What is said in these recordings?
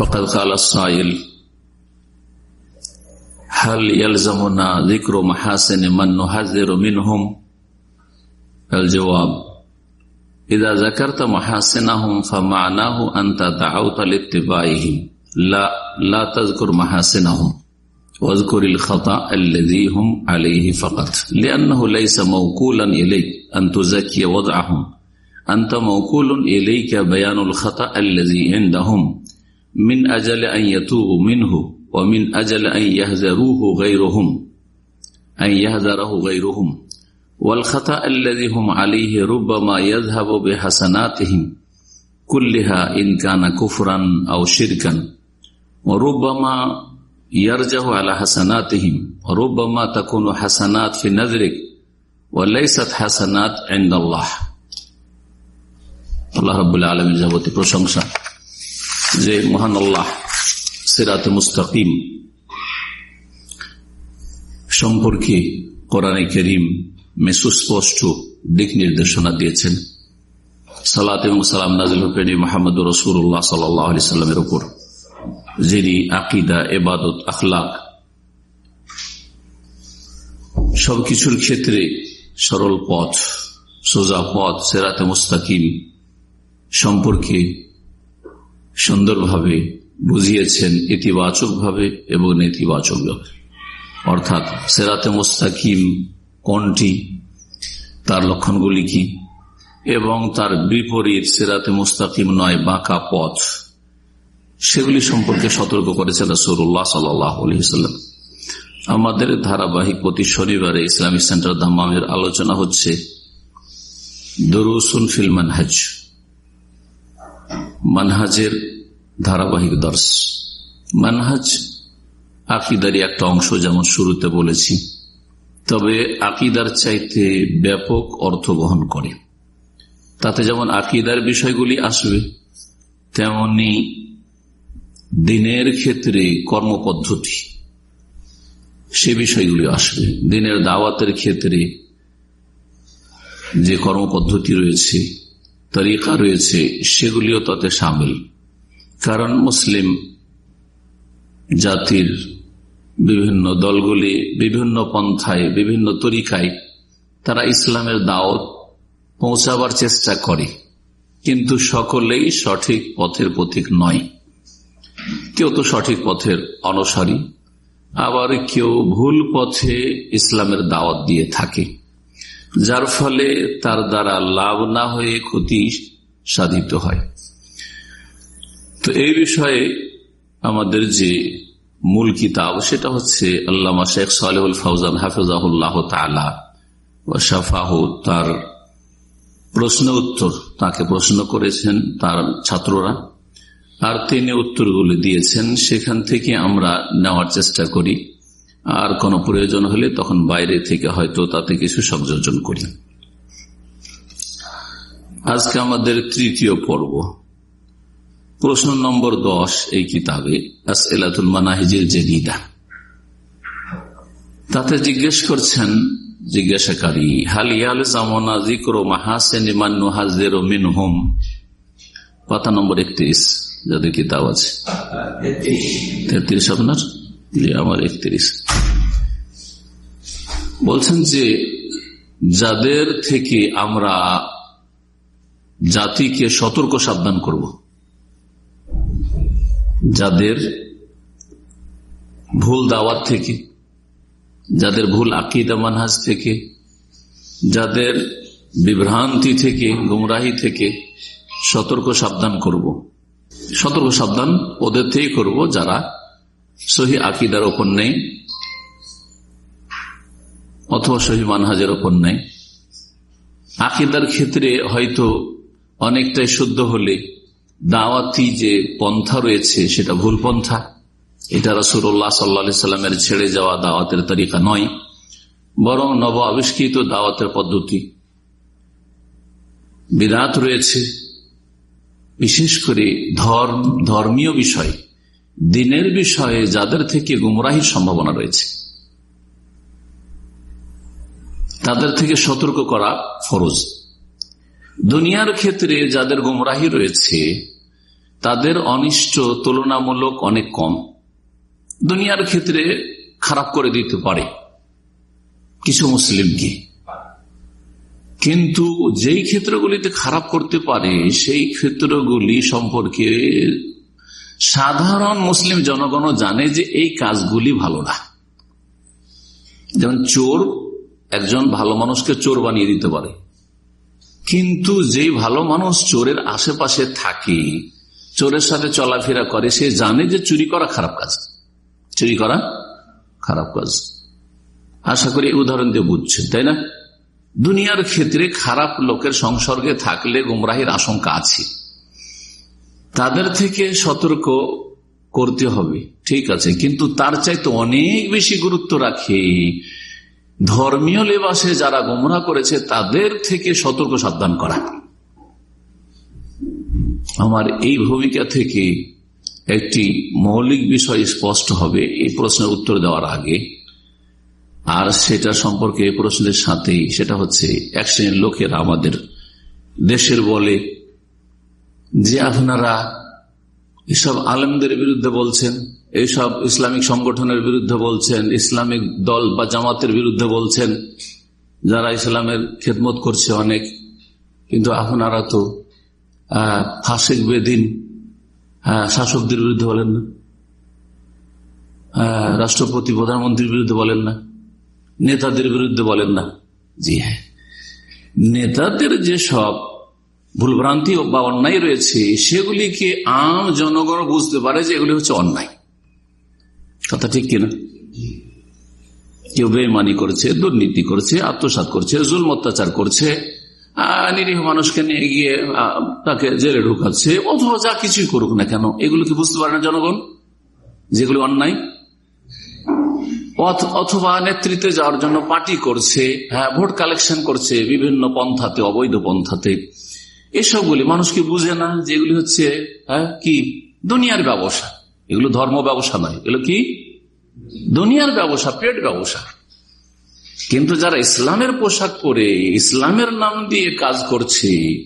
فقد قال الصائل هل يلزمنا ذكر محاسن من نحذر منهم؟ الجواب إذا ذكرت محاسنهم فمعناه أنت دعوت لاتباعهم لا لا تذكر محاسنهم واذكر الخطأ الذي هم عليه فقط لأنه ليس موكولا إليك أن تزكي وضعهم أنت موكول إليك بيان الخطأ الذي عندهم. من أجل أن يتوبوا منه ومن أجل أن يهذروه غيرهم أن يهذره غيرهم والخطأ الذي هم عليه ربما يذهب بحسناتهم كلها إن كان كفرا أو شركا وربما يرجع على حسناتهم وربما تكون حسنات في نذرك وليست حسنات عند الله আল্লাহ রবুল্লা আলমীর যাবতীয় প্রশংসা যে মহান আল্লাহ, সিরাত মুস্তাকিম সম্পর্কে কোরআনে করিম মে সুস্পষ্ট দিক নির্দেশনা দিয়েছেন। সালাত এবং সালাম নাজিল হুকেনি মাহমুদ রসুল্লাহ সাল্লি সাল্লামের উপর, যিনি আকিদা এবাদত আখলাক সবকিছুর ক্ষেত্রে সরল পথ, সোজা পথ, সেরাতে মুস্তাকিম সম্পর্কে সুন্দরভাবে বুঝিয়েছেন ইতিবাচকভাবে এবং নেতিবাচকভাবে অর্থাৎ সেরাতে মুস্তাকিম কোনটি? তার লক্ষণগুলি কি? এবং তার বিপরীত সেরাতে মুস্তাকিম নয়, বাঁকা পথ। সেগুলি সম্পর্কে সতর্ক করেছেন রসুল্লাহ সাল্লাম আমাদের ধারাবাহিক প্রতি শনিবারে ইসলামিক সেন্টার দামের আলোচনা হচ্ছে দরুসুন ফিল মানহাজ। মানহাজের ধারাবাহিক দর্শ। মানহাজ আকিদারি একটা অংশ যেমন শুরুতে বলেছি, তবে আকিদার চাইতে ব্যাপক অর্থ বহন করে। তাতে যেমন আকিদার বিষয়গুলি আসবে, তেমনি দিনের ক্ষেত্রে কর্মপদ্ধতি সে বিষয়গুলি আসবে। দিনের দাওয়াতের ক্ষেত্রে যে কর্মপদ্ধতি রয়েছে তরিকা রয়েছে, সেগুলিও তাতে সামিল। কারণ মুসলিম জাতির বিভিন্ন দলগুলি, বিভিন্ন পন্থায়, বিভিন্ন তরিকায় তারা ইসলামের দাওয়াত পৌঁছাবার চেষ্টা করে। কিন্তু সকলেই সঠিক পথের প্রতীক নয়। কেউ তো সঠিক পথের অনুসারী, আবার কেউ ভুল পথে ইসলামের দাওয়াত দিয়ে থাকে। যার ফলে তার দ্বারা লাভ না হয়ে ক্ষতি সাধিত হয়। তো এই বিষয়ে আমাদের যে মূল কিতাব, সেটা হচ্ছে আল্লামা শেখ সালেহুল ফৌজান হাফিজাহুল্লাহ তালা শাফাহ তার প্রশ্ন উত্তর, তাকে প্রশ্ন করেছেন তার ছাত্ররা। আর তিনি উত্তরগুলি দিয়েছেন, সেখান থেকে আমরা নেওয়ার চেষ্টা করি। আর কোনো প্রয়োজন হলে তখন বাইরে থেকে হয়তো তাতে কিছু সংযোজন করি। আজকে আমাদের তৃতীয় পর্ব। প্রশ্ন নম্বর দশ এই কিতাবে এলাতুল মানাহিজের জেদিদা তাতে জিজ্ঞেস করছেন জিজ্ঞাসাকারী হালিয়াল জামনা জিক্র মাহাসেন হাজের মিন হোম পাতা নম্বর একত্রিশ। যাদের কিতাব আছে। তেত্রিশ আপনার? আমার একত্রিশ। বলছেন যে, যাদের থেকে আমরা জাতিকে সতর্ক সাবধান করব, যাদের ভুল দাওয়াত থেকে, যাদের ভুল আকিদা মানহাজ থেকে, যাদের বিভ্রান্তি থেকে, গুমরাহি থেকে সতর্ক সাবধান করব। সতর্ক সাবধান ওদের থেকেই করব যারা সহি আকিদার ওপর নেই অথবা সহি মানহাজের ওপর নেই। আকিদার ক্ষেত্রে হয়তো অনেকটাই শুদ্ধ হলে দাওয়াতি যে পন্থা রয়েছে সেটা ভুল পন্থা। এটা রসুল্লাহ সাল্লা সাল্লামের ছেড়ে যাওয়া দাওয়াতের তরিকা নয়, বরং নব আবিষ্কৃত দাওয়াতের পদ্ধতি। বিরাট রয়েছে, বিশেষ করে ধর্ম, ধর্মীয় বিষয়, দিনের বিষয়ে যাদের থেকে গুমরাহির সম্ভাবনা রয়েছে। তাদের থেকে সতর্ক করা ফরজ। দুনিয়ার ক্ষেত্রে যাদের গুমরাহি রয়েছে, তাদের অনিষ্ট তুলনামূলক অনেক কম। দুনিয়ার ক্ষেত্রে খারাপ করে দিতে পারে কিছু মুসলিমকে। কিন্তু যেই ক্ষেত্রগুলিতে খারাপ করতে পারে, সেই ক্ষেত্রগুলি সম্পর্কে সাধারণ মুসলিম জনগণ জানে যে এই কাজগুলি ভালো না। যেমন চোর একজন ভালো মানুষকে চোর বানিয়ে দিতে পারে। কিন্তু যেই ভালো মানুষ চোরের আশেপাশে থাকে, চোরের সাথে চলাফেরা করে, সে জানে যে চুরি করা খারাপ কাজ। চুরি করা খারাপ কাজ। আশা করি উদাহরণ দিয়ে বুঝছেন, তাই না? দুনিয়ার ক্ষেত্রে খারাপ লোকের সংসর্গে থাকলে গুমরাহির আশঙ্কা আছে। তাদের থেকে সতর্ক করতে হবে, ঠিক আছে, কিন্তু তার চাইতে অনেক বেশি গুরুত্ব রাখে ধর্মীয় লেবাসে যারা গোমরা করেছে, তাদের থেকে সতর্ক সাবধান করা। আমার এই ভূমিকা থেকে একটি মৌলিক বিষয় স্পষ্ট হবে এই প্রশ্নের উত্তর দেওয়ার আগে। আর সেটা সম্পর্কে এই প্রশ্নের সাথেই সেটা হচ্ছে, এক শ্রেণির লোকেরা আমাদের দেশের বলে যে আপনারা এসব আলেমদের বিরুদ্ধে বলছেন এইসব ইসলামিক সংগঠনের বিরুদ্ধে বলছেন, ইসলামিক দল বা জামাতের বিরুদ্ধে বলছেন, যারা ইসলামের খেদমত করছে অনেক, কিন্তু আপনারা তো ফাঁসেক বেদিন শাসকদের বিরুদ্ধে বলেন না রাষ্ট্রপতি, প্রধানমন্ত্রীর বিরুদ্ধে বলেন না, নেতাদের বিরুদ্ধে বলেন না। জি হ্যাঁ। নেতাদের যে সব ভুলভ্রান্তি বা অন্যায় রয়েছে, সেগুলিকে আম জনগণ বুঝতে পারে যে এগুলি হচ্ছে অন্যায়। কথা ঠিক কিনা? কেউ বেমানি করছে, দুর্নীতি করছে আত্মসাত করছে জুল অত্যাচার করছে নিরীহ মানুষকে নিয়ে গিয়ে তাকে জেলে ঢুকাচ্ছে, অথবা যা কিছুই করুক না কেন, এগুলো কি বুঝতে পারে না জনগণ? যেগুলো অন্যায়? অথবা নেতৃত্বে যাওয়ার জন্য পার্টি করছে হ্যাঁ ভোট কালেকশন করছে, বিভিন্ন পন্থাতে, অবৈধ পন্থাতে। এসবগুলি মানুষ কি বুঝে না যেগুলি হচ্ছে হ্যাঁ কি? দুনিয়ার ব্যবসা। এগুলো ধর্ম ব্যবসা নয়। এগুলো কি? দুনিয়ার ব্যবসা, পেট ব্যবসা। কিন্তু যারা ইসলামের পোশাক পরে, ইসলামের নাম দিয়ে কাজ করছে,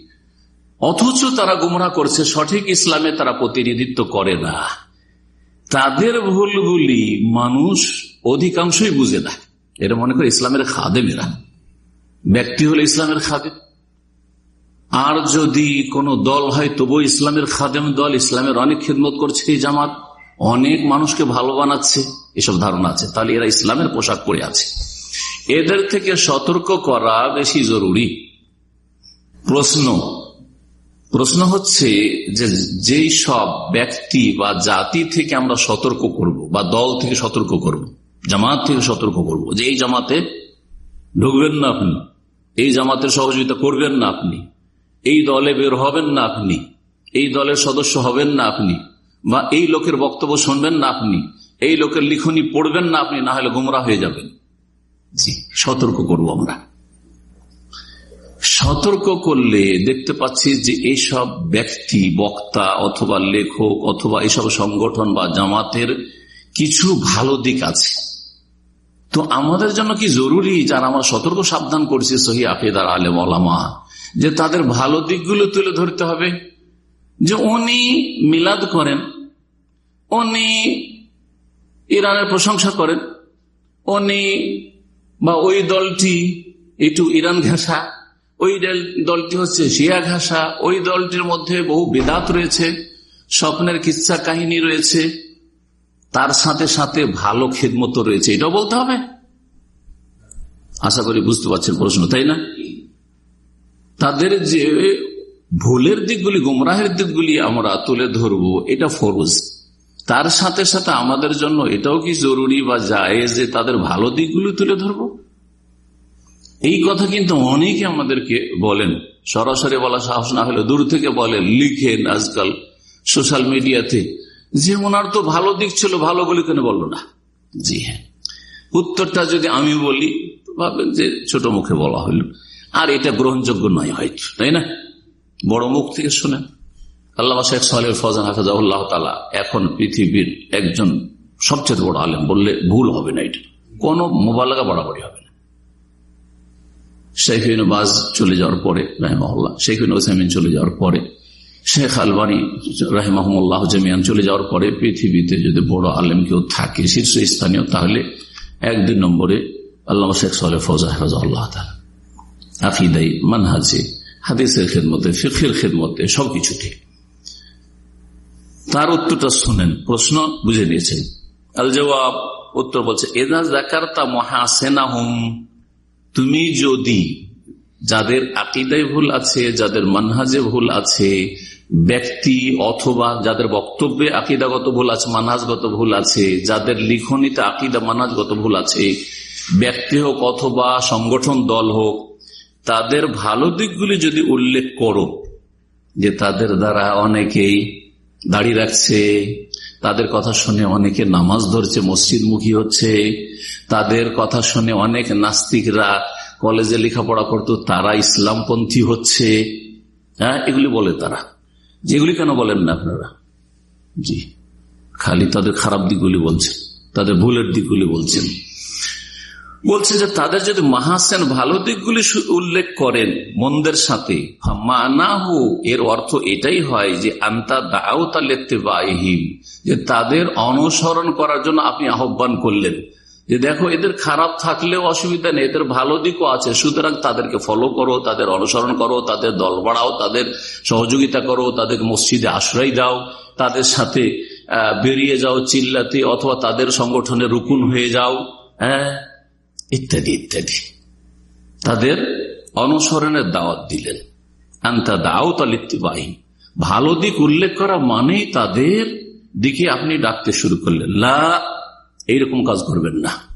অথচ তারা গুমরা করছে, সঠিক ইসলামে তারা প্রতিনিধিত্ব করে না। তাদের ভুলগুলি মানুষ অধিকাংশই বুঝে না। এটা মনে করে ইসলামের খাদেমেরা। ব্যক্তি হলে ইসলামের খাদেম। আর যদি কোন দল হয় তবু ইসলামের খাদেম দল, ইসলামের অনেক খেদমত করছে জামাত। অনেক মানুষকে ভালো বানাচ্ছে, এসব ধারণা আছে। তাহলে এরা ইসলামের পোশাক পরে আছে। এদের থেকে সতর্ক করা বেশি জরুরি। প্রশ্ন। প্রশ্ন হচ্ছে যে, যেই সব ব্যক্তি বা জাতি থেকে আমরা সতর্ক করব বা দল থেকে সতর্ক করব, জামাত থেকে সতর্ক করব, যে এই জামাতে ঢুকবেন না আপনি, এই জামাতের সহযোগিতা করবেন না আপনি, এই দলে বের হবেন না আপনি, এই দলের সদস্য হবেন না আপনি বা এই লোকের বক্তব্য শুনবেন না আপনি, এই লোকের লিখনি পড়বেন না আপনি না হলে গুমরা হয়ে যাবেন। জি, সতর্ক করব আমরা। সতর্ক করলে দেখতে পাচ্ছি যে এইসব ব্যক্তি, বক্তা অথবা লেখক অথবা এইসব সংগঠন বা জামাতের কিছু ভালো দিক আছে। তো আমাদের জন্য কি জরুরি যারা আমরা সতর্ক সাবধান করছি, সহি আফেদার আলেম আলামা যে তাদের ভালো দিকগুলো তুলে ধরতে হবে? যে উনি মিলাদ করেন উনি ইরানের প্রশংসা করেন উনি বা ওই দলটি একটু ইরান ঘেঁষা, ওই দলটি হচ্ছে শিয়া ঘাসা ওই দলটির মধ্যে বহু বেদাত রয়েছে, স্বপ্নের কিচ্ছা কাহিনী রয়েছে, তার সাথে সাথে ভালো খেদমতো রয়েছে, এটাও বলতে হবে। আশা করি বুঝতে পারছেন প্রশ্ন, তাই না? তাদের যে ভুলের দিকগুলি, গুমরাহের দিকগুলি আমরা তুলে ধরবো, এটা ফরজ। তার সাথে সাথে আমাদের জন্য এটাও কি জরুরি বা যায় যে তাদের ভালো দিকগুলো তুলে ধরবো? এই কথা কিন্তু অনেকে আমাদেরকে বলেন। সরাসরি বলা সাহস না হলে দূর থেকে বলেন লিখেন আজকাল সোশ্যাল মিডিয়াতে। যে ওনার তো ভালো দিক ছিল, ভালো বলে কেন বলল না? জি হ্যাঁ। উত্তরটা যদি আমি বলি ভাবেন যে ছোট মুখে বলা হইল আর এটা গ্রহণযোগ্য নয় হয়তো, তাই না? বড় মুখ থেকে শুনেন। আল্লাহ শেখ সাহেব ফজান হাফাজাউল্লাহ তালা এখন পৃথিবীর একজন সবচেয়ে বড় আলেম বললে ভুল হবে না এটা। কোন মোবাইলগা বাড়াবাড়ি হবে না। শেখ বাজ চলে যাওয়ার পরে, রাহেমাহুল্লাহ শেখ ওসামিন চলে যাওয়ার পরে, শেখ আলবানী রাহেমাহমুল্লাহ জামিয়ান চলে যাওয়ার পরে পৃথিবীতে যদি বড় আলেম কেউ থাকে শীর্ষস্থানীয়, তাহলে এক দুই নম্বরে আল্লাহ শেখ সালে ফৌজা হেফাজ আল্লাহ আকিদাই, মানহাজে, হাদিসের খেদমতে ফিফির খেদমতে সবকিছুতে। তার উত্তরটা শোনেন, প্রশ্ন বুঝে নিয়েছেন। আল জবাব উত্তর বলছে, এদা জাকারতা মহাসেনা হুম তুমি যদি যাদের আকিদায় ভুল আছে, যাদের মানহাজে ভুল আছে, ব্যক্তি অথবা যাদের বক্তব্যে আকিদাগত ভুল আছে, মানহাজগত ভুল আছে, যাদের লিখনিতে আকিদা, মানহাজগত ভুল আছে, ব্যক্তি হোক অথবা সংগঠন, দল হোক, তাদের ভালো দিকগুলি যদি উল্লেখ করো, যে তাদের দ্বারা অনেকেই দাড়ি রাখছে। তাদের কথা শুনে অনেকে নামাজ ধরছে, মসজিদমুখী হচ্ছে। তাদের কথা শুনে অনেক নাস্তিকরা কলেজে লেখাপড়া করত, তারা ইসলামপন্থী হচ্ছে। হ্যাঁ এগুলি বলে তারা। যেগুলি কেন বলেন না আপনারা? জি, খালি তাদের খারাপ দিকগুলি বলছেন, তাদের ভুলের দিকগুলি বলছেন। বলছে যে তাদের যদি মাহাসেন ভালো দিকগুলি উল্লেখ করেন মন্দের সাথে এর অর্থ এটাই হয় যে আন্তা দাও তালেতে বাহিম যে তাদের অনুসরণ করার জন্য আপনি আহ্বান করলেন। যে দেখো, এদের খারাপ থাকলেও অসুবিধা নেই, এদের ভালো দিকও আছে, সুতরাং তাদেরকে ফলো করো, তাদের অনুসরণ করো, তাদের দল বাড়াও, তাদের সহযোগিতা করো, তাদের মসজিদে আশ্রয় দাও, তাদের সাথে বেরিয়ে যাও, চিল্লাতে অথবা তাদের সংগঠনে রুকুন হয়ে যাও হ্যাঁ? ইত্যাদি ইত্যাদি। তাদের অনুসরণের দাওয়াত দিলেন। আন্তা দাও তালিত্তিবাহী ভালো দিক উল্লেখ করা মানেই তাদের দিকে আপনি ডাকতে শুরু করলেন। লা, এইরকম কাজ করবেন না।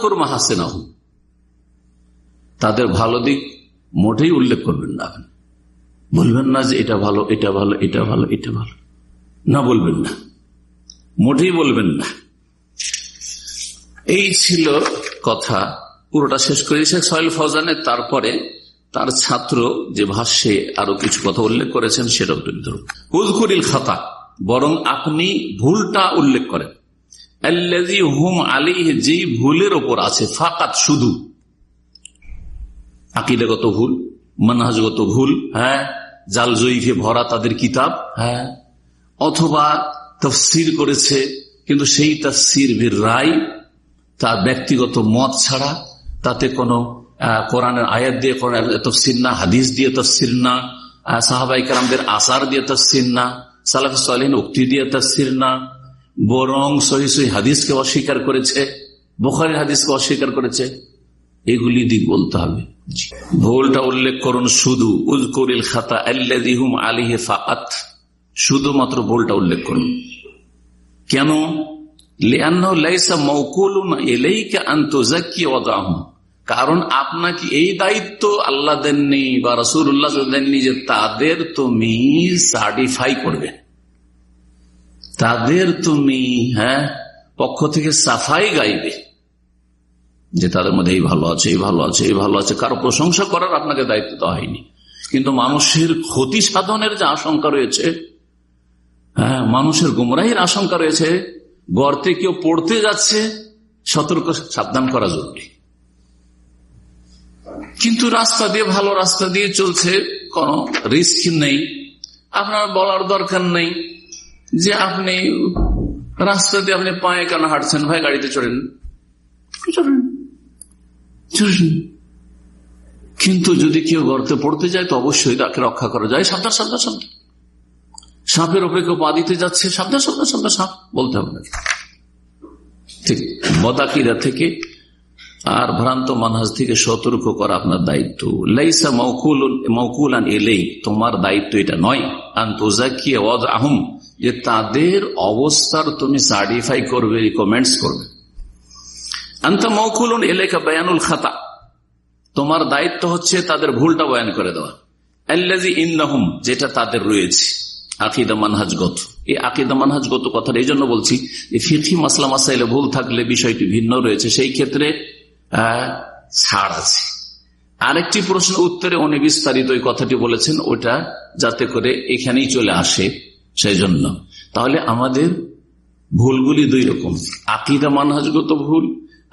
করব হাসে না তাদের ভালো দিক মোটেই উল্লেখ করবেন না আপনি। বলবেন না যে এটা ভালো এটা ভালো এটা ভালো এটা ভালো। না বলবেন না। মোটেই বলবেন না। এই ছিল কথা। পুরোটা শেষ করে শেখ সোহেল ফৌজানের তারপরে তার ছাত্র যে ভাষ্যে আরও কিছু কথা উল্লেখ করেছেন, সেটা ধরুন। উজকুরিল খাতা, বরং আপনি ভুলটা উল্লেখ করেন। হুম আলী যেই ভুলের ওপর আছে, ফাকাত শুধু। আকিদাগত ভুল, মানহাজগত ভুল হ্যাঁ জাল জয়ীফে ভরা তাদের কিতাব হ্যাঁ অথবা তফসির করেছে, কিন্তু সেই তফসির রায় তার ব্যক্তিগত মত ছাড়া তাতে কোনো কোরআনের আয়াত দিয়ে কোরআন তফসির না, হাদিস দিয়ে তফসির না সাহাবাই কালামদের আসার দিয়ে তফসির না, সালাফ সালিন উক্তি দিয়ে তফসির না, বরং সহি সহি হাদিসকে অস্বীকার করেছে, বোখারের হাদিসকে অস্বীকার করেছে, এগুলি দিক বলতে হবে। ভুলটা উল্লেখ করুন শুধু উজকুরিল খাতা আল্লাহুম আলিহে ফাত শুধুমাত্র ভুলটা উল্লেখ করুন। কেন? কারণ আপনাকে এই দায়িত্ব আল্লাহ দেননি বা রসুল দেননি যে তাদের তুমি সার্টিফাই করবে। তাদের তুমি হ্যাঁ পক্ষ থেকে সাফাই গাইবে যে তাদের মধ্যে এই ভালো আছে, এই ভালো আছে, এই ভালো আছে। কারও প্রশংসা করার আপনাকে দায়িত্ব দেওয়া হয়নি। কিন্তু মানুষের ক্ষতি সাধনের যে আশঙ্কা রয়েছে হ্যাঁ মানুষের গুমরাহির আশঙ্কা রয়েছে গর্তে কেউ পড়তে যাচ্ছে, সতর্ক সাবধান করা জরুরি। কিন্তু রাস্তা দিয়ে, ভালো রাস্তা দিয়ে চলছে কোন রিস্ক নেই। আপনার বলার দরকার নেই যে আপনি রাস্তা দিয়ে আপনি পায়ে কেন হাঁটছেন? ভাই, গাড়িতে চড়েন। কিন্তু যদি কেউ গর্তে পড়তে যায়, তো অবশ্যই তাকে রক্ষা করা যায়। সাবধান সাবধান সাবধান। সাপের ওপরে কেউ পা দিতে যাচ্ছে সাবধান সাবধান সাবধান সাপ বলতে হবে ঠিক বদাকিরা থেকে আর ভ্রান্ত মানহাজ থেকে সতর্ক করা আপনার দায়িত্ব। লাইসা মৌকুল মৌকুলান এলেই তোমার দায়িত্ব এটা নয়। আহম যে তাদের অবস্থার তুমি সার্টিফাই করবে রিকমেন্ডস করবে। আন্ত এলেকা বয়ানুল খাতা, তোমার দায়িত্ব হচ্ছে তাদের ভুলটা বয়ান করে দেওয়া। ইন্দাহুম যেটা তাদের রয়েছে। আকিদা মানহাজগত। এই আকিদা মানহাজগত কথাটা এই জন্য বলছি যে ফিরকি মাসলা মাসাইলে ভুল থাকলে বিষয়টি ভিন্ন রয়েছে। সেই ক্ষেত্রে ছাড় আছে। আরেকটি প্রশ্ন উত্তরে উনি বিস্তারিত ওই কথাটি বলেছেন, ওটা যাতে করে এখানেই চলে আসে সেই জন্য তাহলে আমাদের ভুলগুলি দুই রকম। আকিদা মানহাজগত ভুল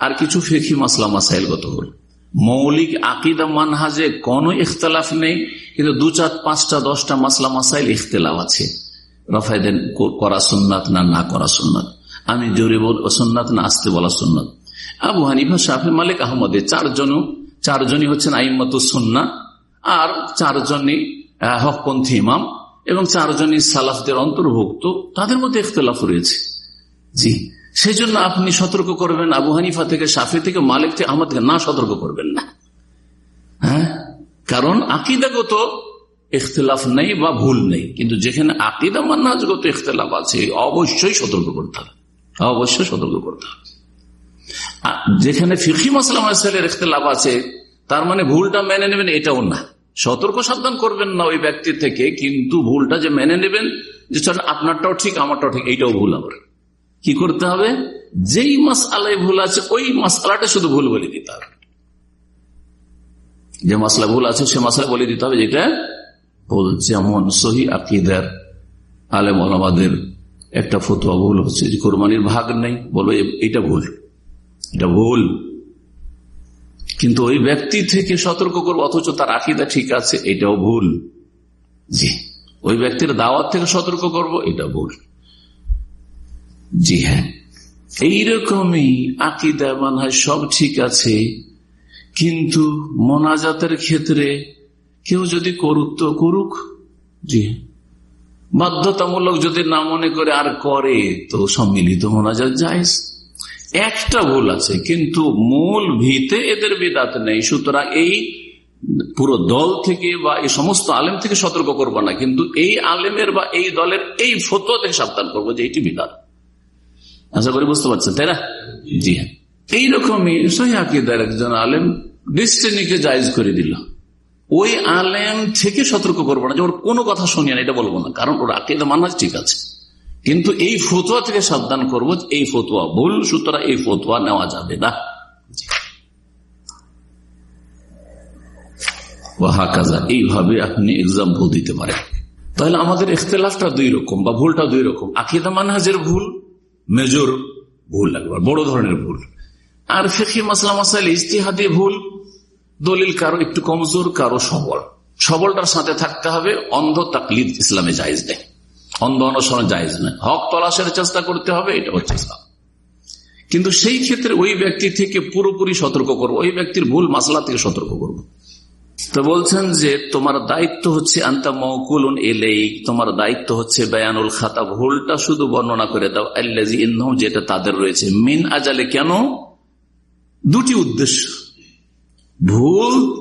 আর কিছু ফেকি মাসলা মাসাইলগত ভুল। মৌলিক আকিদা মানহাজে কোনো ইখতলাফ নেই, কিন্তু দু চার পাঁচটা, দশটা মাসলা মাসাইল ইখতলাফ আছে। রফায়দেন করা সুন্নাত না না করা সুন্নাত? আমি জোরে বল, সুন্নাত না আসতে বলা সুন্নাত? আবু হানিফা শাহে মালিক আহমদের চারজনও, চারজনই হচ্ছেন আইম্মত সুন্না, আর চারজনই হকপন্থী ইমাম, এবং চারজনই সালাফদের অন্তর্ভুক্ত। তাদের মধ্যে ইখতলাফ রয়েছে। জি। সেই জন্য আপনি সতর্ক করবেন, আবু হানিফা থেকে সাফি থেকে, মালিক থেকে আমাদেরকে না সতর্ক করবেন না। হ্যাঁ? কারণ আকিদাগত ইখতলাফ নেই বা ভুল নেই। কিন্তু যেখানে আকিদা মান্নাজগত ইখতলাফ আছে, অবশ্যই সতর্ক করতে হবে। অবশ্যই সতর্ক করতে হবে। যেখানে ফিকি মাসলামের ইখতলাফ আছে, তার মানে ভুলটা মেনে নেবেন এটাও না। সতর্ক সাবধান করবেন না ওই ব্যক্তি থেকে, কিন্তু ভুলটা যে মেনে নেবেন, যে আপনারটাও ঠিক, আমারটাও ঠিক, এইটাও ভুল আবার কি করতে হবে? যেই মাস আলাই ভুল আছে, ওই মাসালাটা শুধু ভুল বলে দিতে হবে। যে মাসলা ভুল আছে, সে মাসলা বলে দিতে হবে যেটা ভুল। যেমন সহি আকিদার আলেম আলামাদের একটা ফতুয়া ভুল হচ্ছে। যে কোরবানির ভাগ নেই, বলব এটা ভুল। এটা ভুল। কিন্তু ওই ব্যক্তি থেকে সতর্ক করব, অথচ তার আকিদা ঠিক আছে, এটাও ভুল। জি। ওই ব্যক্তির দাওয়াত থেকে সতর্ক করব, এটা ভুল। জি হ্যাঁ। এইরকমই আকিদা মানহায় সব ঠিক আছে কিন্তু মোনাজাতের ক্ষেত্রে কেউ যদি করুক তো করুক। জি হ্যাঁ। বাধ্যতামূলক যদি না মনে করে আর করে তো সম্মিলিত মোনাজাত যায় একটা ভুল আছে কিন্তু মূল ভিতে এদের বিদাত নেই। সুতরাং এই পুরো দল থেকে বা এই সমস্ত আলেম থেকে সতর্ক করব না কিন্তু এই আলেমের বা এই দলের এই থেকে সাবধান করব যে এটি বিদাত। আশা করি বুঝতে পারছেন, তাই না? জি হ্যাঁ। এইরকমই সহিদার একজন আলেম ডিস্টেনিকে জায়জ করে দিল। ওই আলেম থেকে সতর্ক করব না যে ওর কোনো কথা শুনিয়ে না, এটা বলব না, কারণ ওর আকিদা মানা ঠিক আছে। কিন্তু এই ফতুয়া থেকে সাবধান করব এই ফতুয়া ভুল, সুতরাং এই ফতুয়া নেওয়া যাবে না। এইভাবে আপনি এক্সাম্পল দিতে পারেন। তাহলে আমাদের ইখতলাফটা দুই রকম বা ভুলটা দুই রকম। আকিদা মানহাজের ভুল মেজর ভুল লাগবে বড় ধরনের ভুল। আর ফেকি মাসলা মাসাইল ইস্তিহাদি ভুল, দলিল কারও একটু কমজোর, কারও সবল। সবলটার সাথে থাকতে হবে, অন্ধ তাকলিদ ইসলামে জায়জ নেই। অন্ধ অনুসরণ জায়জ নেই। হক তলাশের চেষ্টা করতে হবে এটা হচ্ছে কিন্তু সেই ক্ষেত্রে ওই ব্যক্তি থেকে পুরোপুরি সতর্ক করব, ওই ব্যক্তির ভুল মাসলা থেকে সতর্ক করব। তো বলছেন যে তোমার দায়িত্ব হচ্ছে আন্তা মৌকুল এলেই তোমার দায়িত্ব হচ্ছে বেয়ানুল খাতা ভুলটা শুধু বর্ণনা করে দাও আল্লাজি ইন্ধম যেটা তাদের রয়েছে। মিন আজালে কেন? দুটি উদ্দেশ্য। ভুল,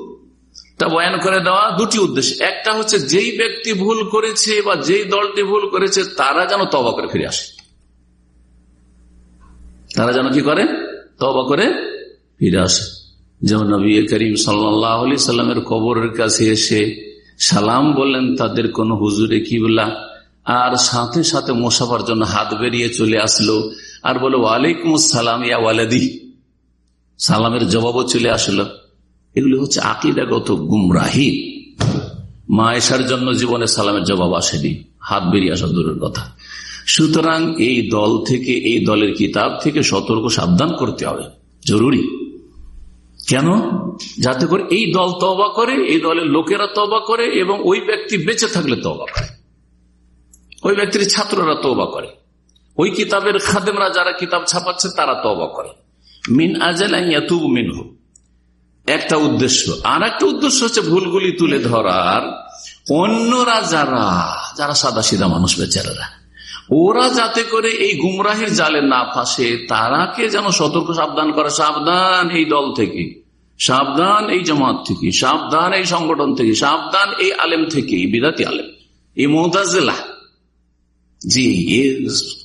তা বয়ান করে দেওয়া দুটি উদ্দেশ্য। একটা হচ্ছে যেই ব্যক্তি ভুল করেছে বা যেই দলটি ভুল করেছে, তারা যেন তবা করে ফিরে আসে। তারা যেন কি করে? তবা করে ফিরে আসে। যেমন নবী করিম সাল্লাহ আলি সাল্লামের কবরের কাছে এসে সালাম বললেন, তাদের কোন হুজুরে কি বলা আর সাথে সাথে মোসাফার জন্য হাত বেরিয়ে চলে আসলো আর বলে ওয়ালাইকুম সালাম ইয়া ওয়ালাদি। সালামের জবাবও চলে আসলো। এগুলি হচ্ছে আকিদাগত গুমরাহি। মা এসার জন্য জীবনে সালামের জবাব আসেনি। হাত বেরিয়ে আসা দূরের কথা। সুতরাং এই দল থেকে, এই দলের কিতাব থেকে সতর্ক সাবধান করতে হবে। জরুরি। কেন? যাতে করে এই দল তবা করে, এই দলের লোকেরা তবা করে এবং ওই ব্যক্তি বেঁচে থাকলে তবা করে। ওই ব্যক্তির ছাত্ররা তবা করে। ওই কিতাবের খাদেমরা যারা কিতাব ছাপাচ্ছে, তারা তবা করে। মিন আজেল মিন হোক একটা উদ্দেশ্য। আর একটা উদ্দেশ্য হচ্ছে ভুলগুলি তুলে ধরার। অন্যরা যারা যারা সাদা সিধা মানুষ বেচারা ওরা যাতে করে এই গুমরাহের জালে না ফাঁসে তারাকে যেন সতর্ক, সাবধান করে? সাবধান এই দল থেকে, সাবধান এই জামাত থেকে, সাবধান এই সংগঠন থেকে, সাবধান এই আলেম থেকে, এই বিদাতি আলেম, এই মোহতাজেলা জি, এ